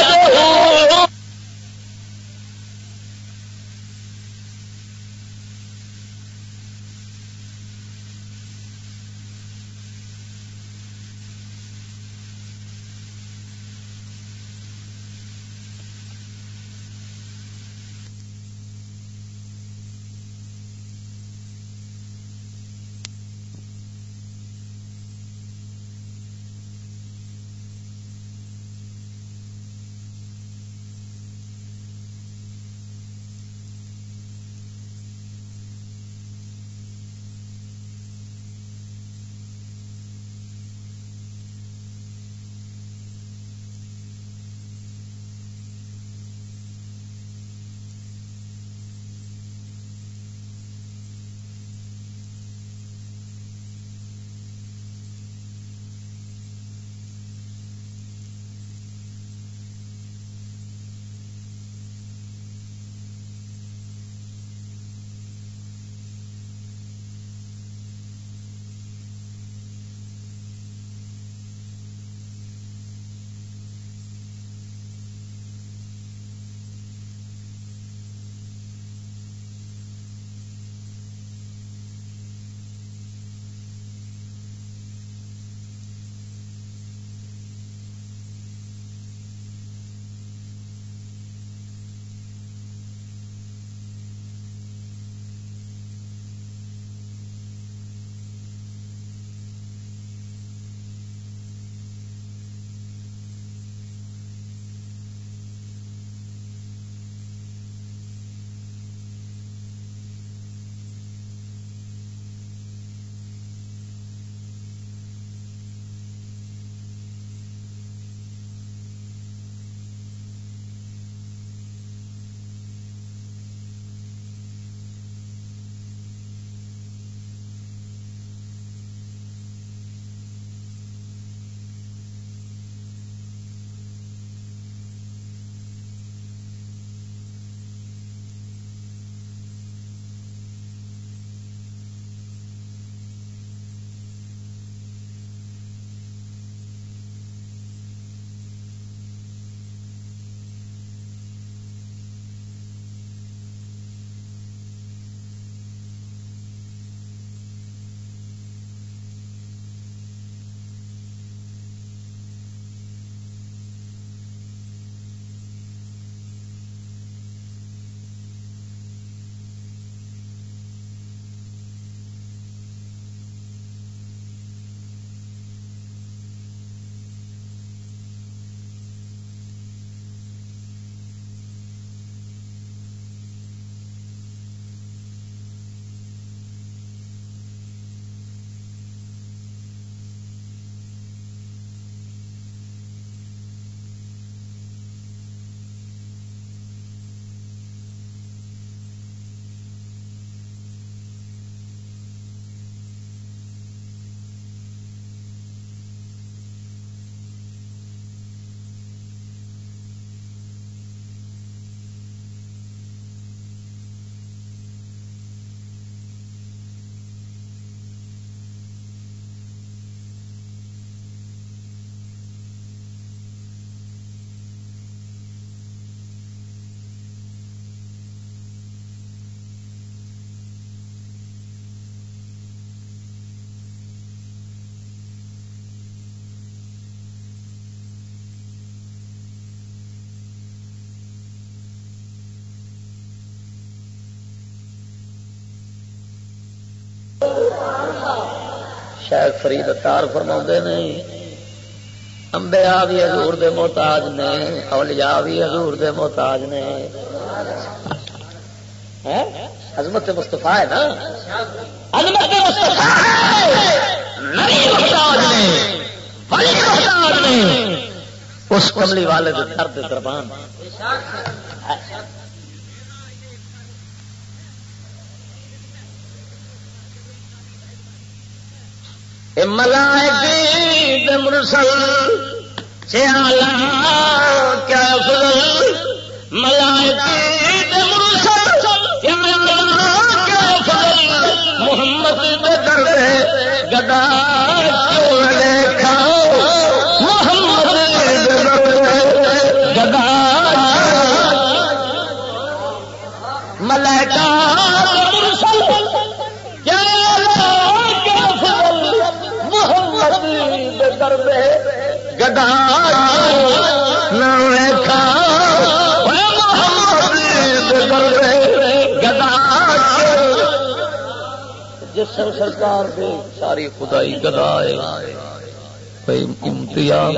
شاید فرید تار فرما نے امبیا بھی حضور دے محتاج نے، اولیاء بھی حضور دے محتاج نے۔ عظمت مستفا ہے نا؟ عظمت اس کملی والے درد دربان۔ ملائک مرسل چیالا کیا فضل ملائکی گدا سرکار دے ساری خدائی گدا امتیاز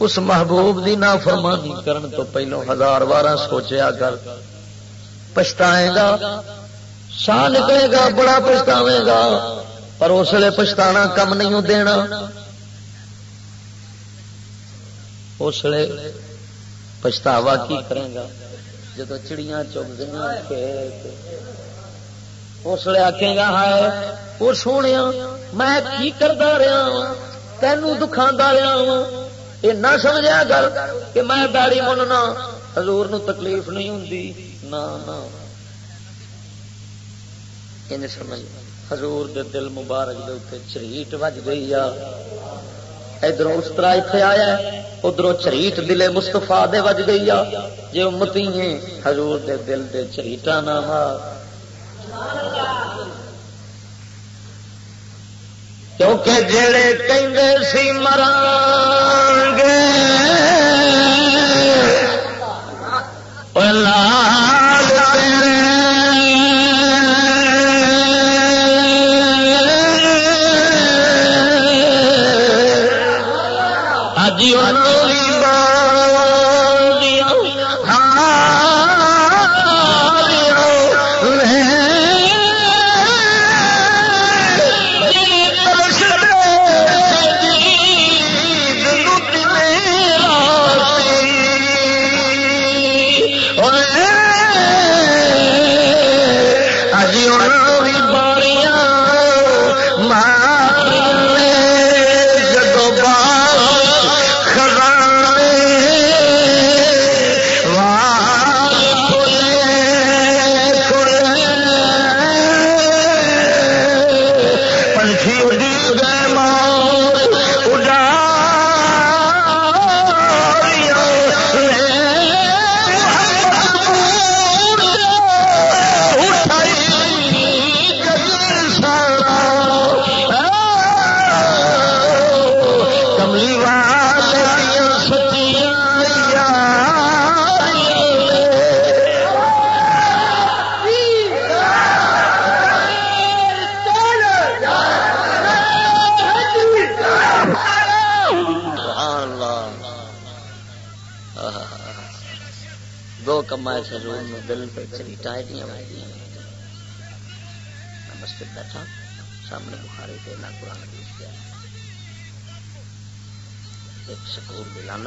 اس محبوب دی نا فرمانی کرن تو پہلو ہزار بارہ سوچیا کر، پچھتائے گا سا نکلے گا، بڑا پچھتاوے گا، پر اس لیے پچھتانا کم نہیں دینا۔ اس لیے پچھتاوا کی کرے گا؟ جب چڑیاں چگ دیا اس لیے آکے گا ہے وہ سونے میں کی کرتا رہا تینوں دکھا رہا وا یہ نہ سمجھا گل کہ میں داڑی مننا حضور نو تکلیف نہیں ہوں نہ سمجھ۔ حضور دے دل مبارک دے چریٹ وج گئی آ۔ ادھر اس طرح اتنے آیا ادھر چریٹ دلے مستفا دے وج گئی آ۔ جی امتی حضور دے دل دے چریٹا نہ کیونکہ جڑے کہیں سی مران گے لال دل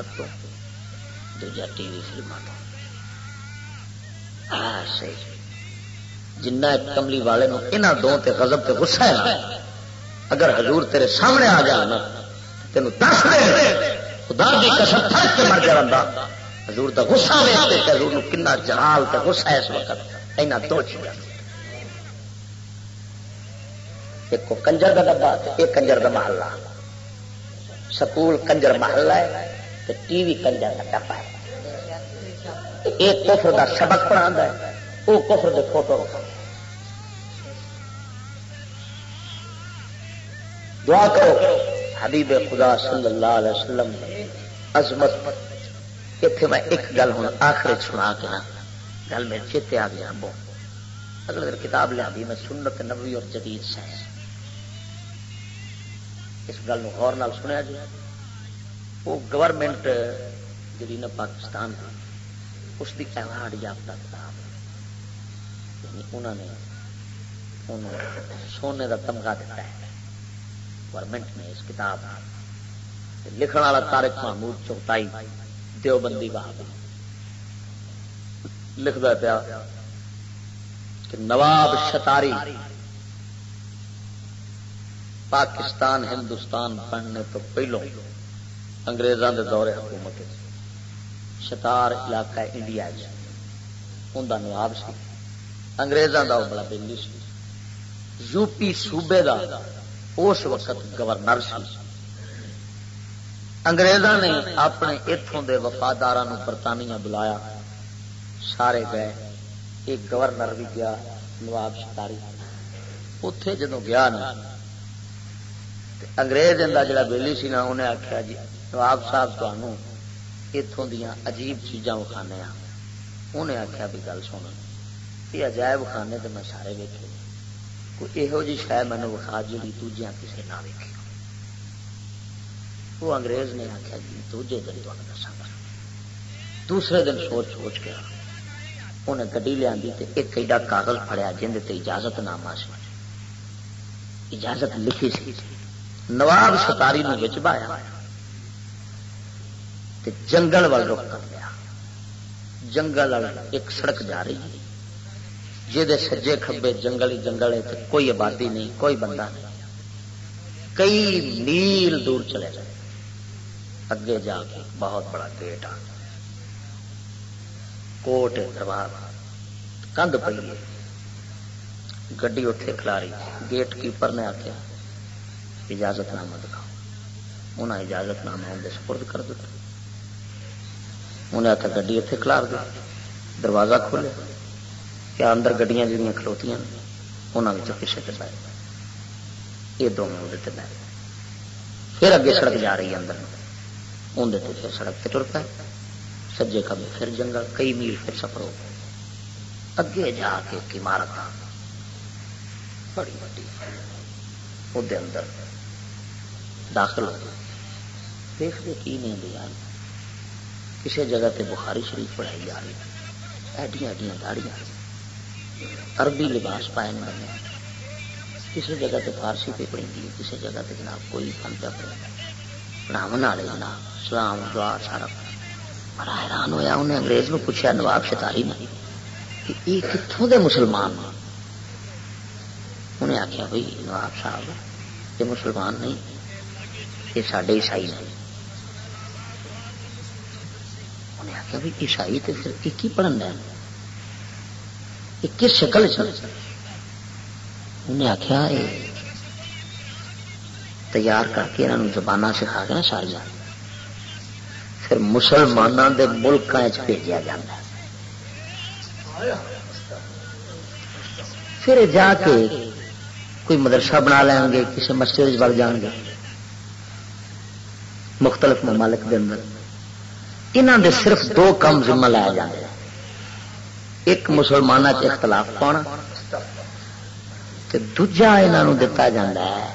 سکول کی لانت تو دوجا ٹی وی فلم جنا کملی والے یہاں دو تے غضب تے غصہ ہے اگر حضور تیرے سامنے آ جانا تینوں دس دے۔ خدا کی قسم، تھک کے مر جا حضور دا غصہ ویستے کہ حضور کنا جلال تے غصہ اس وقت۔ اینا دو چیزاں۔ ایک کو کنجر دا ڈبا ایک کنجر دا محلہ۔ سکول کنجر محلہ ہے۔ تے ٹی وی کنجر دا ڈبا ہے ایک کفر دا سبق پڑھا ہے وہ کفر دے فوٹو رکھا دعا کرو، حبیب خدا صلی اللہ علیہ وسلم عظمت اتنے میں ایک گل ہوں آخر سنا کے نا، گل میرے چیتے آ گیا بہت اگلے دن کتاب لیا بھی، میں سنت نبوی اور جدید سائنس۔ اس گل غور نال سنیا جی وہ گورنمنٹ جی نا پاکستان کی اس کی ایوارڈ یافتہ کتاب یعنی انہوں نے انہوں سونے کا تمغہ دیتا ہے۔ گورنمنٹ نے اس کتاب لکھن والا تارک محمود چوتائی دیوبندی بہادر لکھتا پیا کہ نواب شتاری پاکستان، ہندوستان بننے تو پہلو انگریزوں کے دورے حکومت شتار علاقہ انڈیا ان کا نواب سی۔ انگریزوں کا بڑا بلی سی۔ یو پی صوبے کا اس وقت گورنر سی۔ انگریزوں نے اپنے اتوں کے وفادار برطانیہ بلایا۔ سارے گئے۔ ایک گورنر بھی گیا، نواب شکاری اتے جدو گیا نا انگریز کا جڑا بےلی سی نا، انہیں آخیا جی نواب صاحب تمہوں اتوں دیا عجیب چیزاں وکھانے انہیں آخیا بھی گل سن یہ عجائب خانے تو میں سارے ویکے کوئی یہو جی شاید مینو وکھا جی دوجیا کسی نہ ویکھی وہ انگریز نے آخیا جی دوجے دن تمہیں دسا دوسرے دن سوچ سوچ کے انہیں گڈی لیا ایک ایڈا کاغذ پڑیا جن سے اجازت نامہ سی۔ اجازت لکھی سی۔ نواب ستاری نے بچ بایا۔ بچایا جنگل وال رخ کر لیا جنگل ایک سڑک جا رہی ہے۔ جہد سجے کھبے جنگل ہی جنگل ہے کوئی آبادی نہیں، کوئی بندہ نہیں۔ کئی میل دور چلے جائے۔ اگے جا کے بہت بڑا گیٹ آ کوٹ دربار کندھ پی گی اتے کھلاری گیٹ کیپر نے آخیا اجازت نامہ دکھاؤ۔ انہیں اجازت نامہ اندر سپرد کر دیا انہیں آخر گی اتنے کھلار دی دروازہ کھولے۔ کیا اندر گڈیاں جہاں کھلوتی ہیں انہوں پیچھے سے پائے یہ دونوں وہ بہ پھر اگے سڑک جا رہی ہے اندر۔ اندر تو پھر سڑک پہ تر پائے سجے کبھی پھر جنگل، کئی میل پھر سفر ہو اگے جا کے ایک عمارت بڑی بڑی وہ اندر داخل ہو دیکھتے کی نہیں دیا۔ کسی جگہ تے بخاری شریف پڑھائی جا رہی ایڈیاں ایڈیاں داڑیاں۔ عربی لباس پائے بنے کسی جگہ تے فارسی پہ پڑھی ہے کسی جگہ تے جناب کوئی فن پہ پڑھا پڑھاو والے جناب، سلام، دعا، سارا۔ بڑا حیران ہوا انہیں انگریز میں پوچھا نواب شتاری نے کہ یہ کتوں دے مسلمان انہیں آخیا بھائی نواب صاحب، یہ مسلمان نہیں، یہ سڈے عیسائی نہیں۔ انہیں آخیا بھائی عیسائی تو پھر ایک ہی پڑھن دین۔ یہ کس شکل چل انہیں آخیا تیار کر کے انہوں زبانہ سکھا کے نا ساریا پھر مسلمانوں کے ملک بھیجا جا پھر جا کے کوئی مدرسہ بنا لیں گے، کسی مسجد بڑھ جان گے۔ مختلف ممالک کے اندر۔ انہوں دے صرف دو کام ذمہ لایا جائے ایک مسلمانوں سے اختلاف پانا دوجا یہاں دتا جا ہے،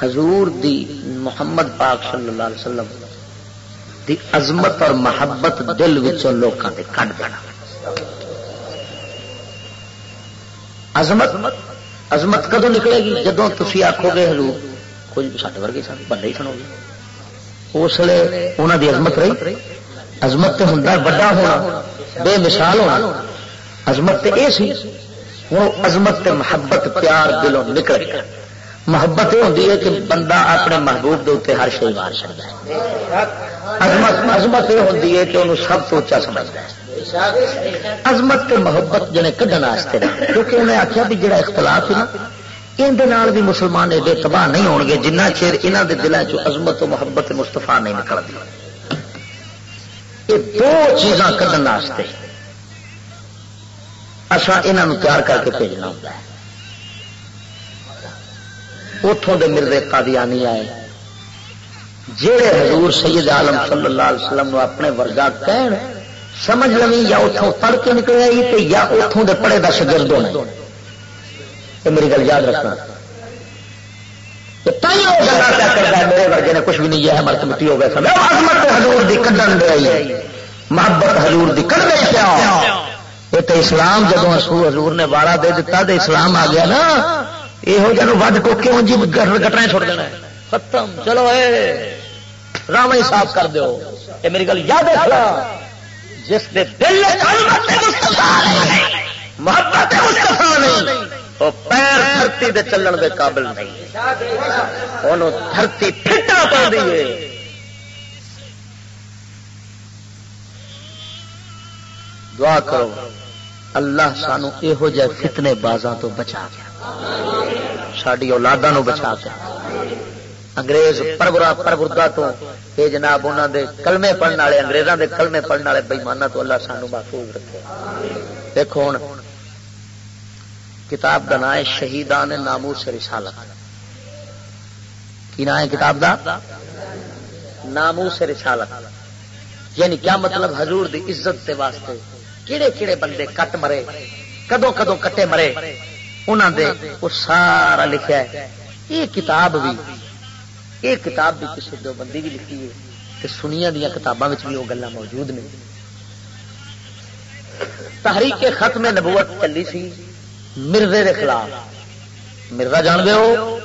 حضور دی محمد پاک صلی اللہ علیہ وسلم دی عظمت اور محبت دل لوگوں کے کٹ دینا۔ عظمت عظمت کدو نکلے گی؟ جدو تھی آخو گے، حضور، کوئی سارے ورگے سن بڑے ہی سنو گے۔ اس لیے انہوں دی عظمت رہی۔ عظمت تو ہوں بڑا ہونا، بے مثال ہونا۔ عظمت تو یہ سی ہوں عظمت محبت، پیار دلوں نکل محبت یہ ہوتی ہے کہ بندہ اپنے محبوب کے اتنے ہر شہر مار سکتا ہے۔ عظمت یہ ہوتی ہے کہ انہوں سب تو اچا سمجھتا ہے۔ عظمت محبت جنے کھڈن کیونکہ انہیں آخیا بھی جڑا اختلاف ہے نا اندر بھی مسلمان ایڈے تباہ نہیں ہو گے جنہ چیر یہاں کے دلوں چزمت و محبت مستفا نہیں نکلتی یہ دو چیزاں کرنے اصا یہ تیار کر کے بھیجنا ہوتا ہے۔ اتوں کے مرد قادیانی آئے۔ جہے حضور سید عالم صلی اللہ علیہ وسلم اپنے ورگا کہن، سمجھ لوی یا اتوں پڑھ کے نکلے یا اتوں کے پڑھے کا شگرد ہونا یہ میری گل یاد رکھنا۔ میرے ورگے نے کچھ بھی نہیں ہے مرت مٹی ہو گیا سب عظمت حضور دی کڈن دے آئی۔ محبت حضور دی کڈ دے پیا۔ یہ تو اسلام جب حضور نے واڑا دے دیتا تو اسلام آ گیا نا یہ جن ود ٹوکے ہوں جی گٹرے چھوڑ دینا ختم۔ چلو اے رام ہی صاف کر دو یہ میری گل یاد رکھنا جس کے دل محبت وہ پیر دھرتی دے چلن دے قابل نہیں انہوں دھرتی پھٹا پا دیے دعا کرو، اللہ سانو یہو جہ فتنے بازاں تو بچا گیا ساری اولادا بچا گیا انگریز پربرا پربردا تو یہ جناب انہوں دے کلمے پڑھنے والے انگریزوں دے کلمے پڑھنے والے بےمانا تو اللہ سانو محفوظ رکھے۔ دیکھو ہوں کتاب کا نام ہے شہیدان نامو سے رسالت۔ کی نام ہے کتاب دا؟ نامو سے رسالت۔ یعنی کیا مطلب حضور دی عزت کے واسطے کہڑے کہڑے بندے کٹ مرے کدو کدو کٹے مرے انہوں دے وہ سارا لکھا ہے۔ یہ کتاب بھی، یہ کتاب بھی کسی دو بندی بھی لکھی ہے کہ سنیا دیا کتابوں بھی وہ گلا موجود نے۔ تحریک ختم نبوت چلی سی۔ مرزے کے خلاف۔ مرزا جان دے ہو؟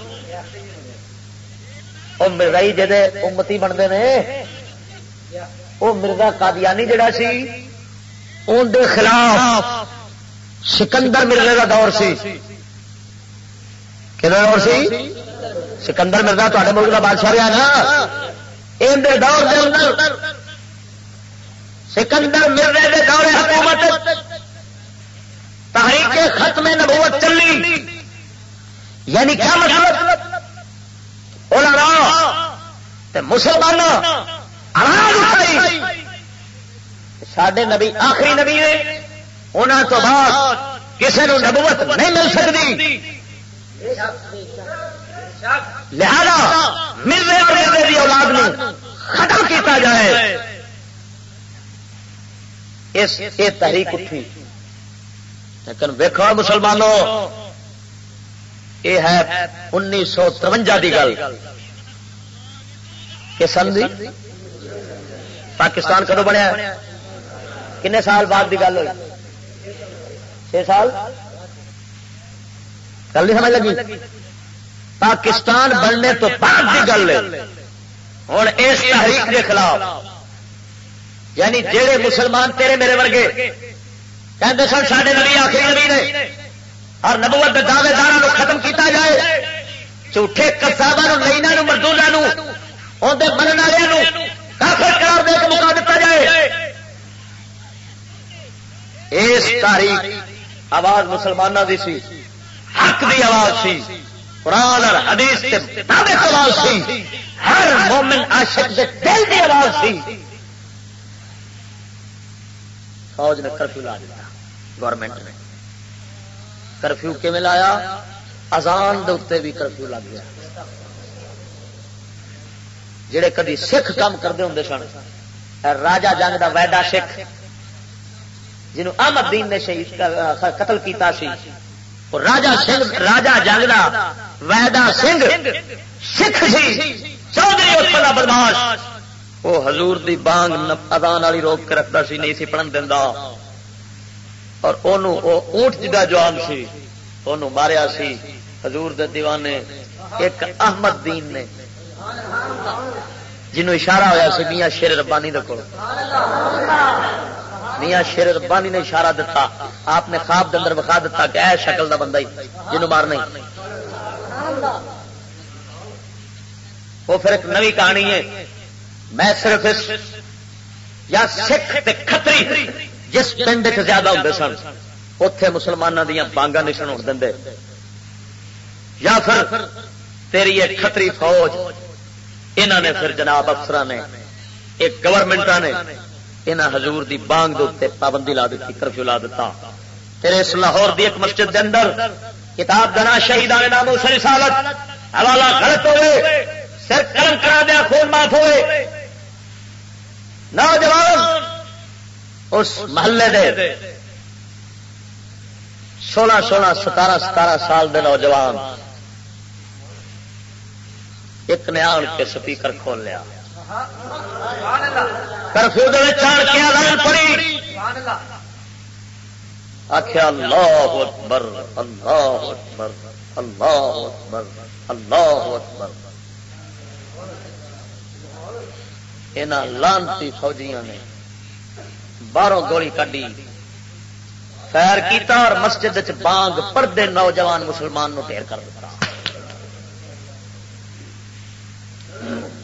وہ مرزا ہی جہے امتی بنتے ہیں وہ مرزا قادیانی جڑا سی ان دے خلاف سکندر مرزے کا دور سی۔ کہ دور سی؟ سکندر مرزا تے ملک کا بادشاہ رہا نا۔ ان دور دے اندر سکندر مرزے دے دور حکومت تحریک ختم نبوت چلی۔ یعنی کیا مطلب؟ مسلمان سڈے نبی آخری نبی نے انہوں تو بعد کسی نے نبوت نہیں مل سکتی۔ لہذا ملنے اور کی اولاد میں ختم کیتا جائے۔ اس یہ تحریک اٹھی۔ لیکن ویکو مسلمانوں، یہ ہے انیس سو ترونجا کی گل۔ سن پاکستان کدو بنیا؟ کنے سال بعد کی گل ہوئی؟ چھ سال؟ گل نہیں سمجھ لگی؟ پاکستان بننے تو بعد کی گل ہے۔ ہوں اس تحریک کے خلاف یعنی جہے مسلمان تیرے میرے ورگے کہتے سن سارے نبی آخری نبی نے۔ اور نبوت کے دعوے دار ختم کیتا جائے۔ جھوٹے کسابا لینا مزدوروں اندر مرن والوں کافر قرار دے کے مکا دیتا جائے۔ اس تاریخ آواز مسلمانوں کی سی، حق کی آواز سی، قرآن اور حدیث کے آواز سی۔ ہر مومن عاشق دے دل کی آواز سی۔ فوج نے کرفیو لا دیا گورنمنٹ نے کرفیو کیون لایا؟ ازان دے بھی کرفیو لگ گیا. جڑے کدی سکھ کام کرتے ہوں سن راجا جنگ دا ویدا سکھ، جنہوں احمد دین نے شہید قتل کیتا سی راجا سنگھ، راجا جنگ دا ویدا سنگھ سکھ سی، چودھری اتر کا بدماش وہ حضور دی بانگ ادان والی روک کے رکھتا سی، نہیں سی پڑھن دینا اور اونٹ جا جوان سی انہوں ماریا سی۔ حضور دے دیوانے ایک احمد دین نے، جنہوں اشارہ ہوا سی، میاں شیر ربانی دکھو میاں شیر ربانی نے اشارہ دتا، آپ نے خواب اندر بخا دتا کہ اے شکل دا بندہ ہی، جنہوں مار نہیں۔ وہ پھر ایک نوی کہانی ہے۔ میں صرف اس یا سکھ کتری جس پنڈ زیادہ ہوں سن اتے مسلمانوں دیا بانگا نہیں سن دے یا پھر تیری یہ کتری فوج انہوں نے پھر جناب افسر نے، ایک گورنمنٹ نے انہوں حضور دی بانگ دے پابندی لا دیتی کرفیو لا دیتا تیرے اس لاہور دی ایک مسجد دے اندر کتاب دنا شہیدان نام سر سالت حوالہ غلط ہوئے، سر کرم کرا دیا، خون معاف ہوئے۔ نوجوان اس محلے دے سولہ سولہ ستارہ ستارہ سال دے نوجوان ایک نے آن کے سپیکر کھول لیا۔ کرفیو چڑھ کے لائن پڑی۔ آخیا اللہ اکبر اللہ اکبر اللہ اکبر اللہ اکبر۔ یہاں لانتی فوجیاں نے باہروں گولی کڈی۔ خیر کیتا اور مسجد بانگ پردے نوجوان مسلمان نو ڈیر کر دیتا۔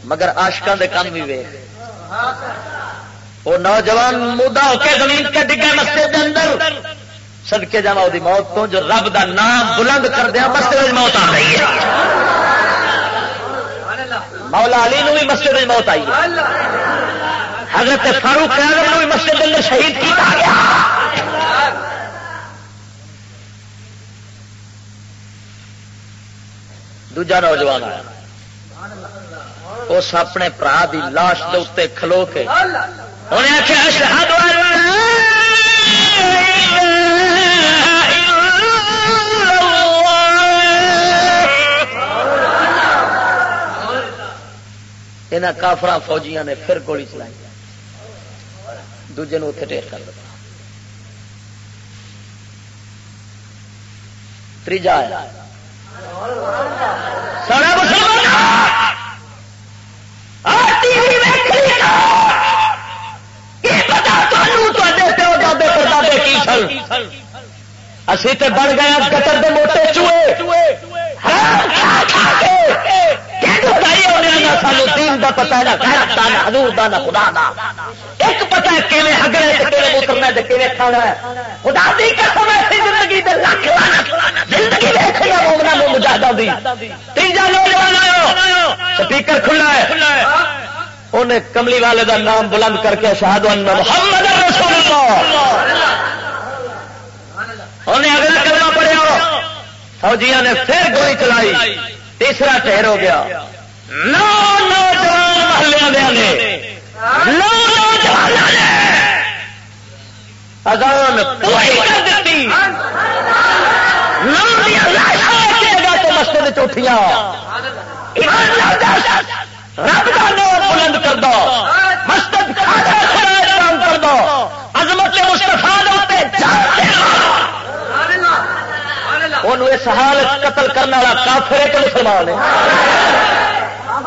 مگر آشکان دے کام بھی ویخ وہ نوجوان مودا ہو کے زمین کے ڈگا مسجد دے اندر۔ سدکے جا وہ موت تو جو رب دا نام بلند کر دیا مسجد موت آ رہی ہے۔ مولا علی نو بھی مسجد موت آئی ہے۔ حضرت فاروق نو بھی مسجد اندر شہید کیا گیا۔ دوجا نوجوان اس اپنے برا کی لاش کے اتنے کھلو کے انہیں آخیا یہاں کافر فوجیاں نے پھر گولی چلائی۔ دوجے اتنے ڈیر کر دیا تیجا سارا اسی تے بن گیا گٹر دے موٹے چوئے نہ سانو دین دا پتا ہے نا حضور دا، نہ خدا دا۔ ایک پتا ہے کیویں ہگڑے تے کیویں اترنا تے کیویں کھانا ہے۔ خدا دی قسم ایسی زندگی تے لاکھ زندگی دیکھنا مومنا نو مجاہدہ دی۔ تیجا نوجوان آیا سپیکر کھلا ہے۔ انہیں کملی والے دا نام بلند کر کے شہاد محمد رسول اللہ۔ انہیں اگلا کلمہ پڑھیا فوجیاں نے پھر گولی چلائی، تیسرا ٹھہر ہو گیا۔ نوجوان محلے نے نوجوان اذان پوری کر دیتی۔ تو مسجد چوٹیاں۔ رب کا نام بلند کر دو۔ مسجد کر دو۔ عظمت مستفا انہوں اس حال قتل کرنے والا کافر ہے کہ مسلمان ہے؟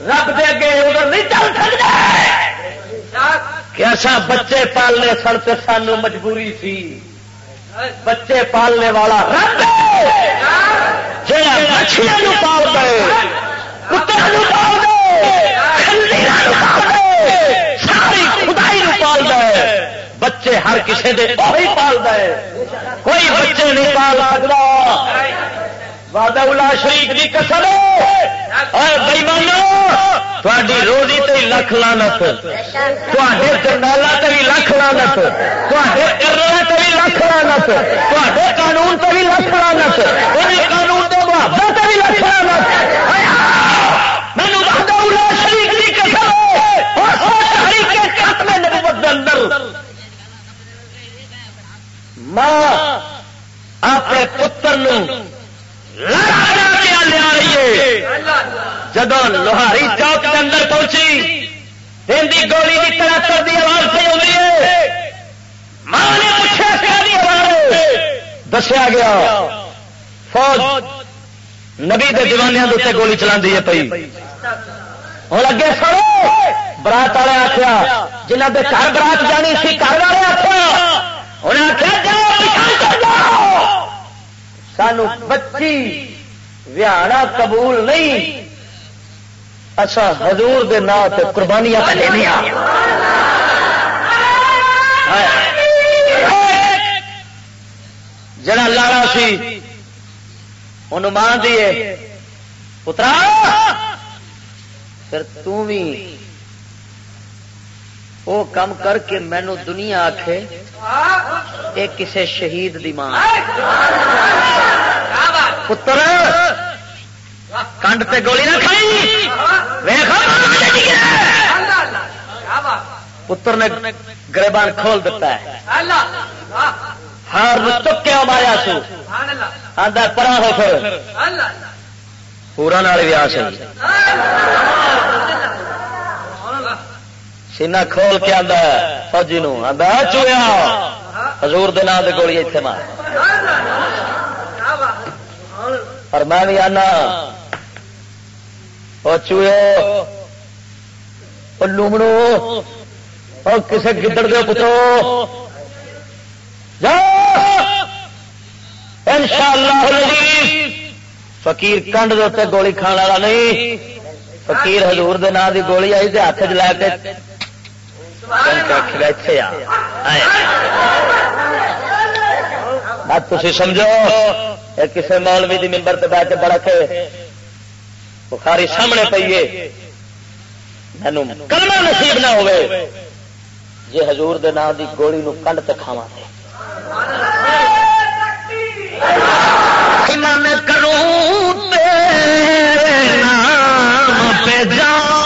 رب دے اگے ادھر نہیں چل سکتا کیسا بچے پالنے سن تو سانو مجبوری سی۔ بچے پالنے والا رب مچھلیاں پال دے کتوں پال دے ساری خدائی پال دے۔ بچے ہر کسی دے وہی پال دے۔ کوئی بچے نہیں پال سکتا وعدہ الا شریف کی کسر بھائی تھوڑی روزی تے لکھ لانت تے جرنیلا تے بھی لکھ لانت تے کرنا تے بھی لکھ لانت تے قانون تے بھی لکھ لانت قانون کے محبت تے بھی لکھ لانت مینو وعدہ الا شریف کی کسر اندر۔ ماں، اپنے پتر جب لوہاری چوک کے اندر پہنچی ہندی گولی کی طرح کر دی آواز پہ ہو رہی ہے ماں نے پوچھا آواز دسیا گیا فوج نبی کے دیوانیا کے گولی چلا ہے پی ہوں اگے سو برات والے آخیا جنہ کے گھر برات جانی سی، گھر والے آخیا انہیں آخیا سانو بچی ویاڑا قبول نہیں۔ اچھا حضور دے نا قربانیاں لینیا جڑا لاڑا سی ان مان دیے پترا، پھر تھی وہ کام کر کے مینو دنیا آخے یہ کسی شہید دی ماں۔ پتر، کنڈ تے گولی نہ کھائی۔ پتر نے گربان کھول دیتا ہے۔ ہار چکیا ماریا سو۔ آدھا پرا ہو پھر۔ پورا نال بھی آ سی سینا کھول کے آدھا فوجی نو آدھا چویا حضور دے نام گولی اتنے مار۔ اور میں بھی آنا وہ چوئے لومڑو اور کسے گدڑ دے پترو۔ ان شاء اللہ فکیر کنڈ دے گولی کھان والا نہیں۔ فکیر حضور دے نام دی گولی آئی تے ہاتھ چ لے کے بات تھی سمجھو کسی مولوی دی ممبر سے بہ کے بڑا کے بخاری سامنے پیے مینو کلمہ نصیب نہ ہوئے۔ جی حضور دے نام دی گولی نو کنڈ تے کھاوا کروں نام پہ جاؤ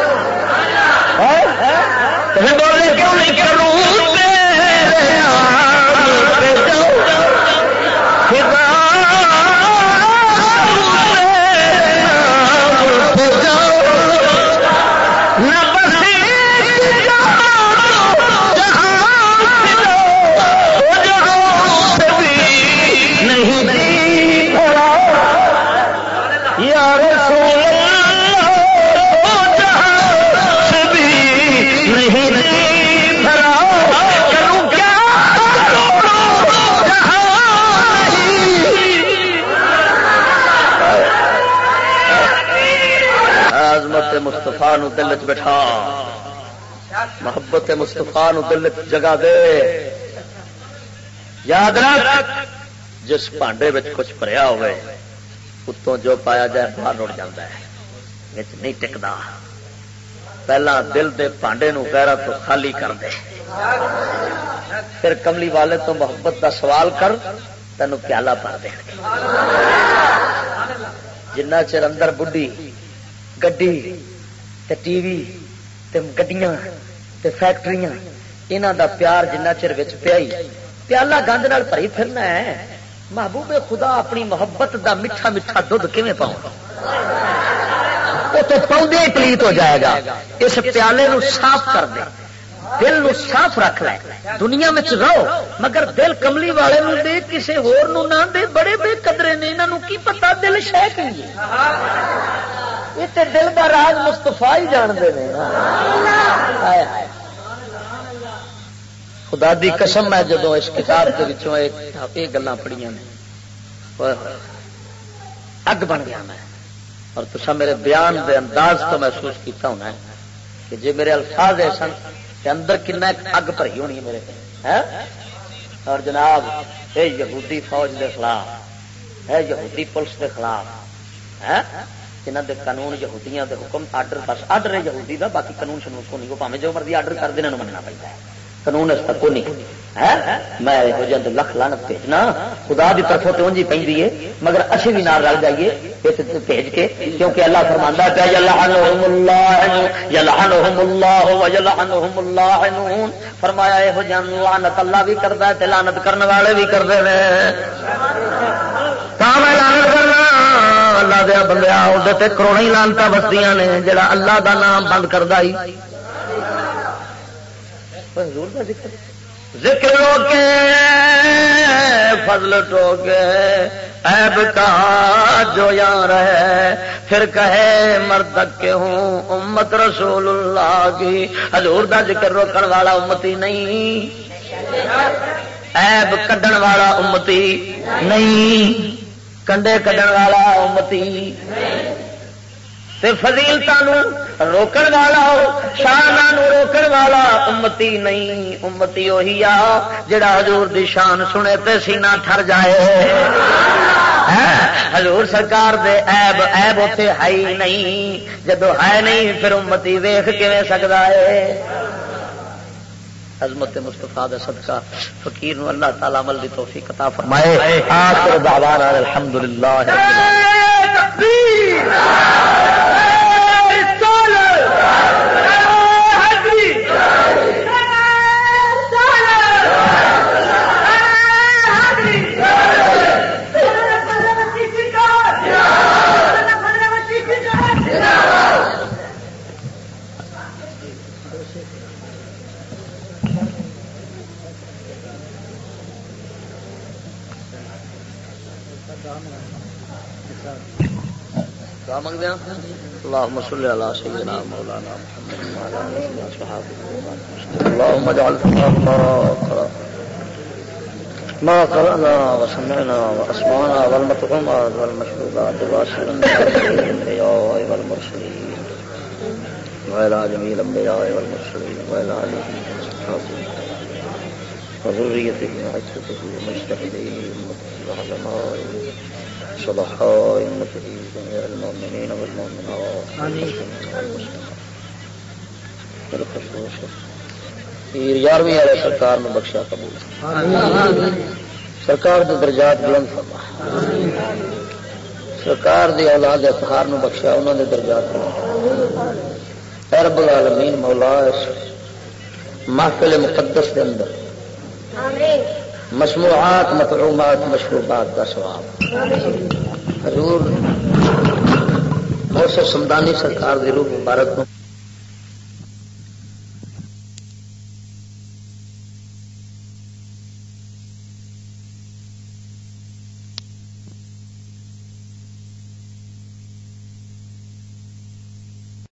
بولے کیوں نہیں کروں مستفا نو دل چ بٹھا۔ محبت مستفا نو دل جگہ دے۔ یاد رکھ، جس پانڈے کچھ پریا ہوئے، اتوں جو پایا جائے، باہر اڑ جاتا ہے۔ نہیں ٹکتا۔ پہلا دل دے پانڈے نو غیرہ تو خالی کر دے۔ پھر کملی والے تو محبت دا سوال کر تینوں پیالہ پا دے جنہ چر اندر بڈھی گڈی تے ٹی وی تے گڈیاں فیکٹری یہاں دا پیار جنہ چر پیا پیالہ گند بھری پھرنا ہے۔ محبوب خدا اپنی محبت دا میٹھا میٹھا دھد کھے پاؤں؟ وہ تو پودے پلیت ہو جائے گا۔ اس پیالے نو صاف کر دے۔ دل نو صاف رکھ لے۔ دنیا میں رہو، مگر دل کملی والے نو دے کسی ہور نو نہ دے۔ بڑے بے قدرے نے انہوں کی پتا دل شہ کہ یہ دل کا راج مستفا ہی جانتے ہیں خدا دی قسم میں جدو اس کتاب کے گلیں پڑھیا نے۔ اگ بن گیا میں۔ اور تصا میرے بیان دے انداز تو محسوس کیتا ہونا ہے کہ جی میرے الفاظ سن کہ اندر کن اگ بھری ہونی ہے میرے اور جناب، اے یہودی فوج دے خلاف ہے یہودی پولیس دے خلاف جنہ دے قانون یہودیاں دے حکم آرڈر بس آرڈر ہے یہودی دا باقی قانون شنون کو نہیں وہ پاوے جو مرضی آرڈر کر دینا مننا پڑتا ہے قانون اس تک کو نہیں میں ہو یہ لکھ لانت بھیجنا خدا کی طرف تو انجی پہ مگر اسی بھی نال رل جائیے بھیج کے کیونکہ اللہ فرمانا پیا فرمایا یہ جان لانت اللہ بھی کرتا ہے تے لانت کرنے والے بھی کرتے ہیں لانت کرنا اللہ دیا بندے کروڑا ہی لانتا بستیاں نے، جڑا اللہ دا نام بند کرتا ہی۔ ذکر۔ ذکر روکے فضل ٹوکے ایب کہا جو یہاں رہے پھر کہے مرد کے ہوں امت رسول اللہ کی۔ حضور دا ذکر روکن والا امتی نہیں۔ ایب کڈن والا امتی نہیں۔ کنڈے کڈن والا امتی فضیلتا روکن والا شان روکن والا امتی نہیں امتی وہی آ جڑا حضور دی شان سنے تے سینہ تھر جائے حضور سرکار دے عیب عیب اتے ہے نہیں جدو ہے نہیں پھر امتی ویخ کیون سکتا ہے عظمت مصطفیٰ دا صدقہ فقیر نو اللہ تعالی عمل دی توفیق عطا فرمائے۔ آخر دعوانا الحمدللہ تکبیر منگتے ہیں اللهم صل على سيدنا مولانا محمد وعلى اله وصحبه اللهم اجعل ما قرانا وسمعنا واسمعنا والمطعومات والمشروبات واسلنا الانبياء والمرسلين وعلى جميع الانبياء والمرسلين وعلى اله وصحبه وذريته وعزته ومجتهدين وعلمائه صلحاء جميع المؤمنين والمؤمنات. پیر یارویں والے سرکار میں بخشا قبول۔ سرکار کے درجات بلند فرما۔ سرکار دی اولاد اتحار میں بخشا انہوں نے درجات رب العالمین مولا محفل مقدس کے اندر مصنوعات مطلومات مشروبات کا سواب حضور بہت سمدانی سرکار دی روح مبارک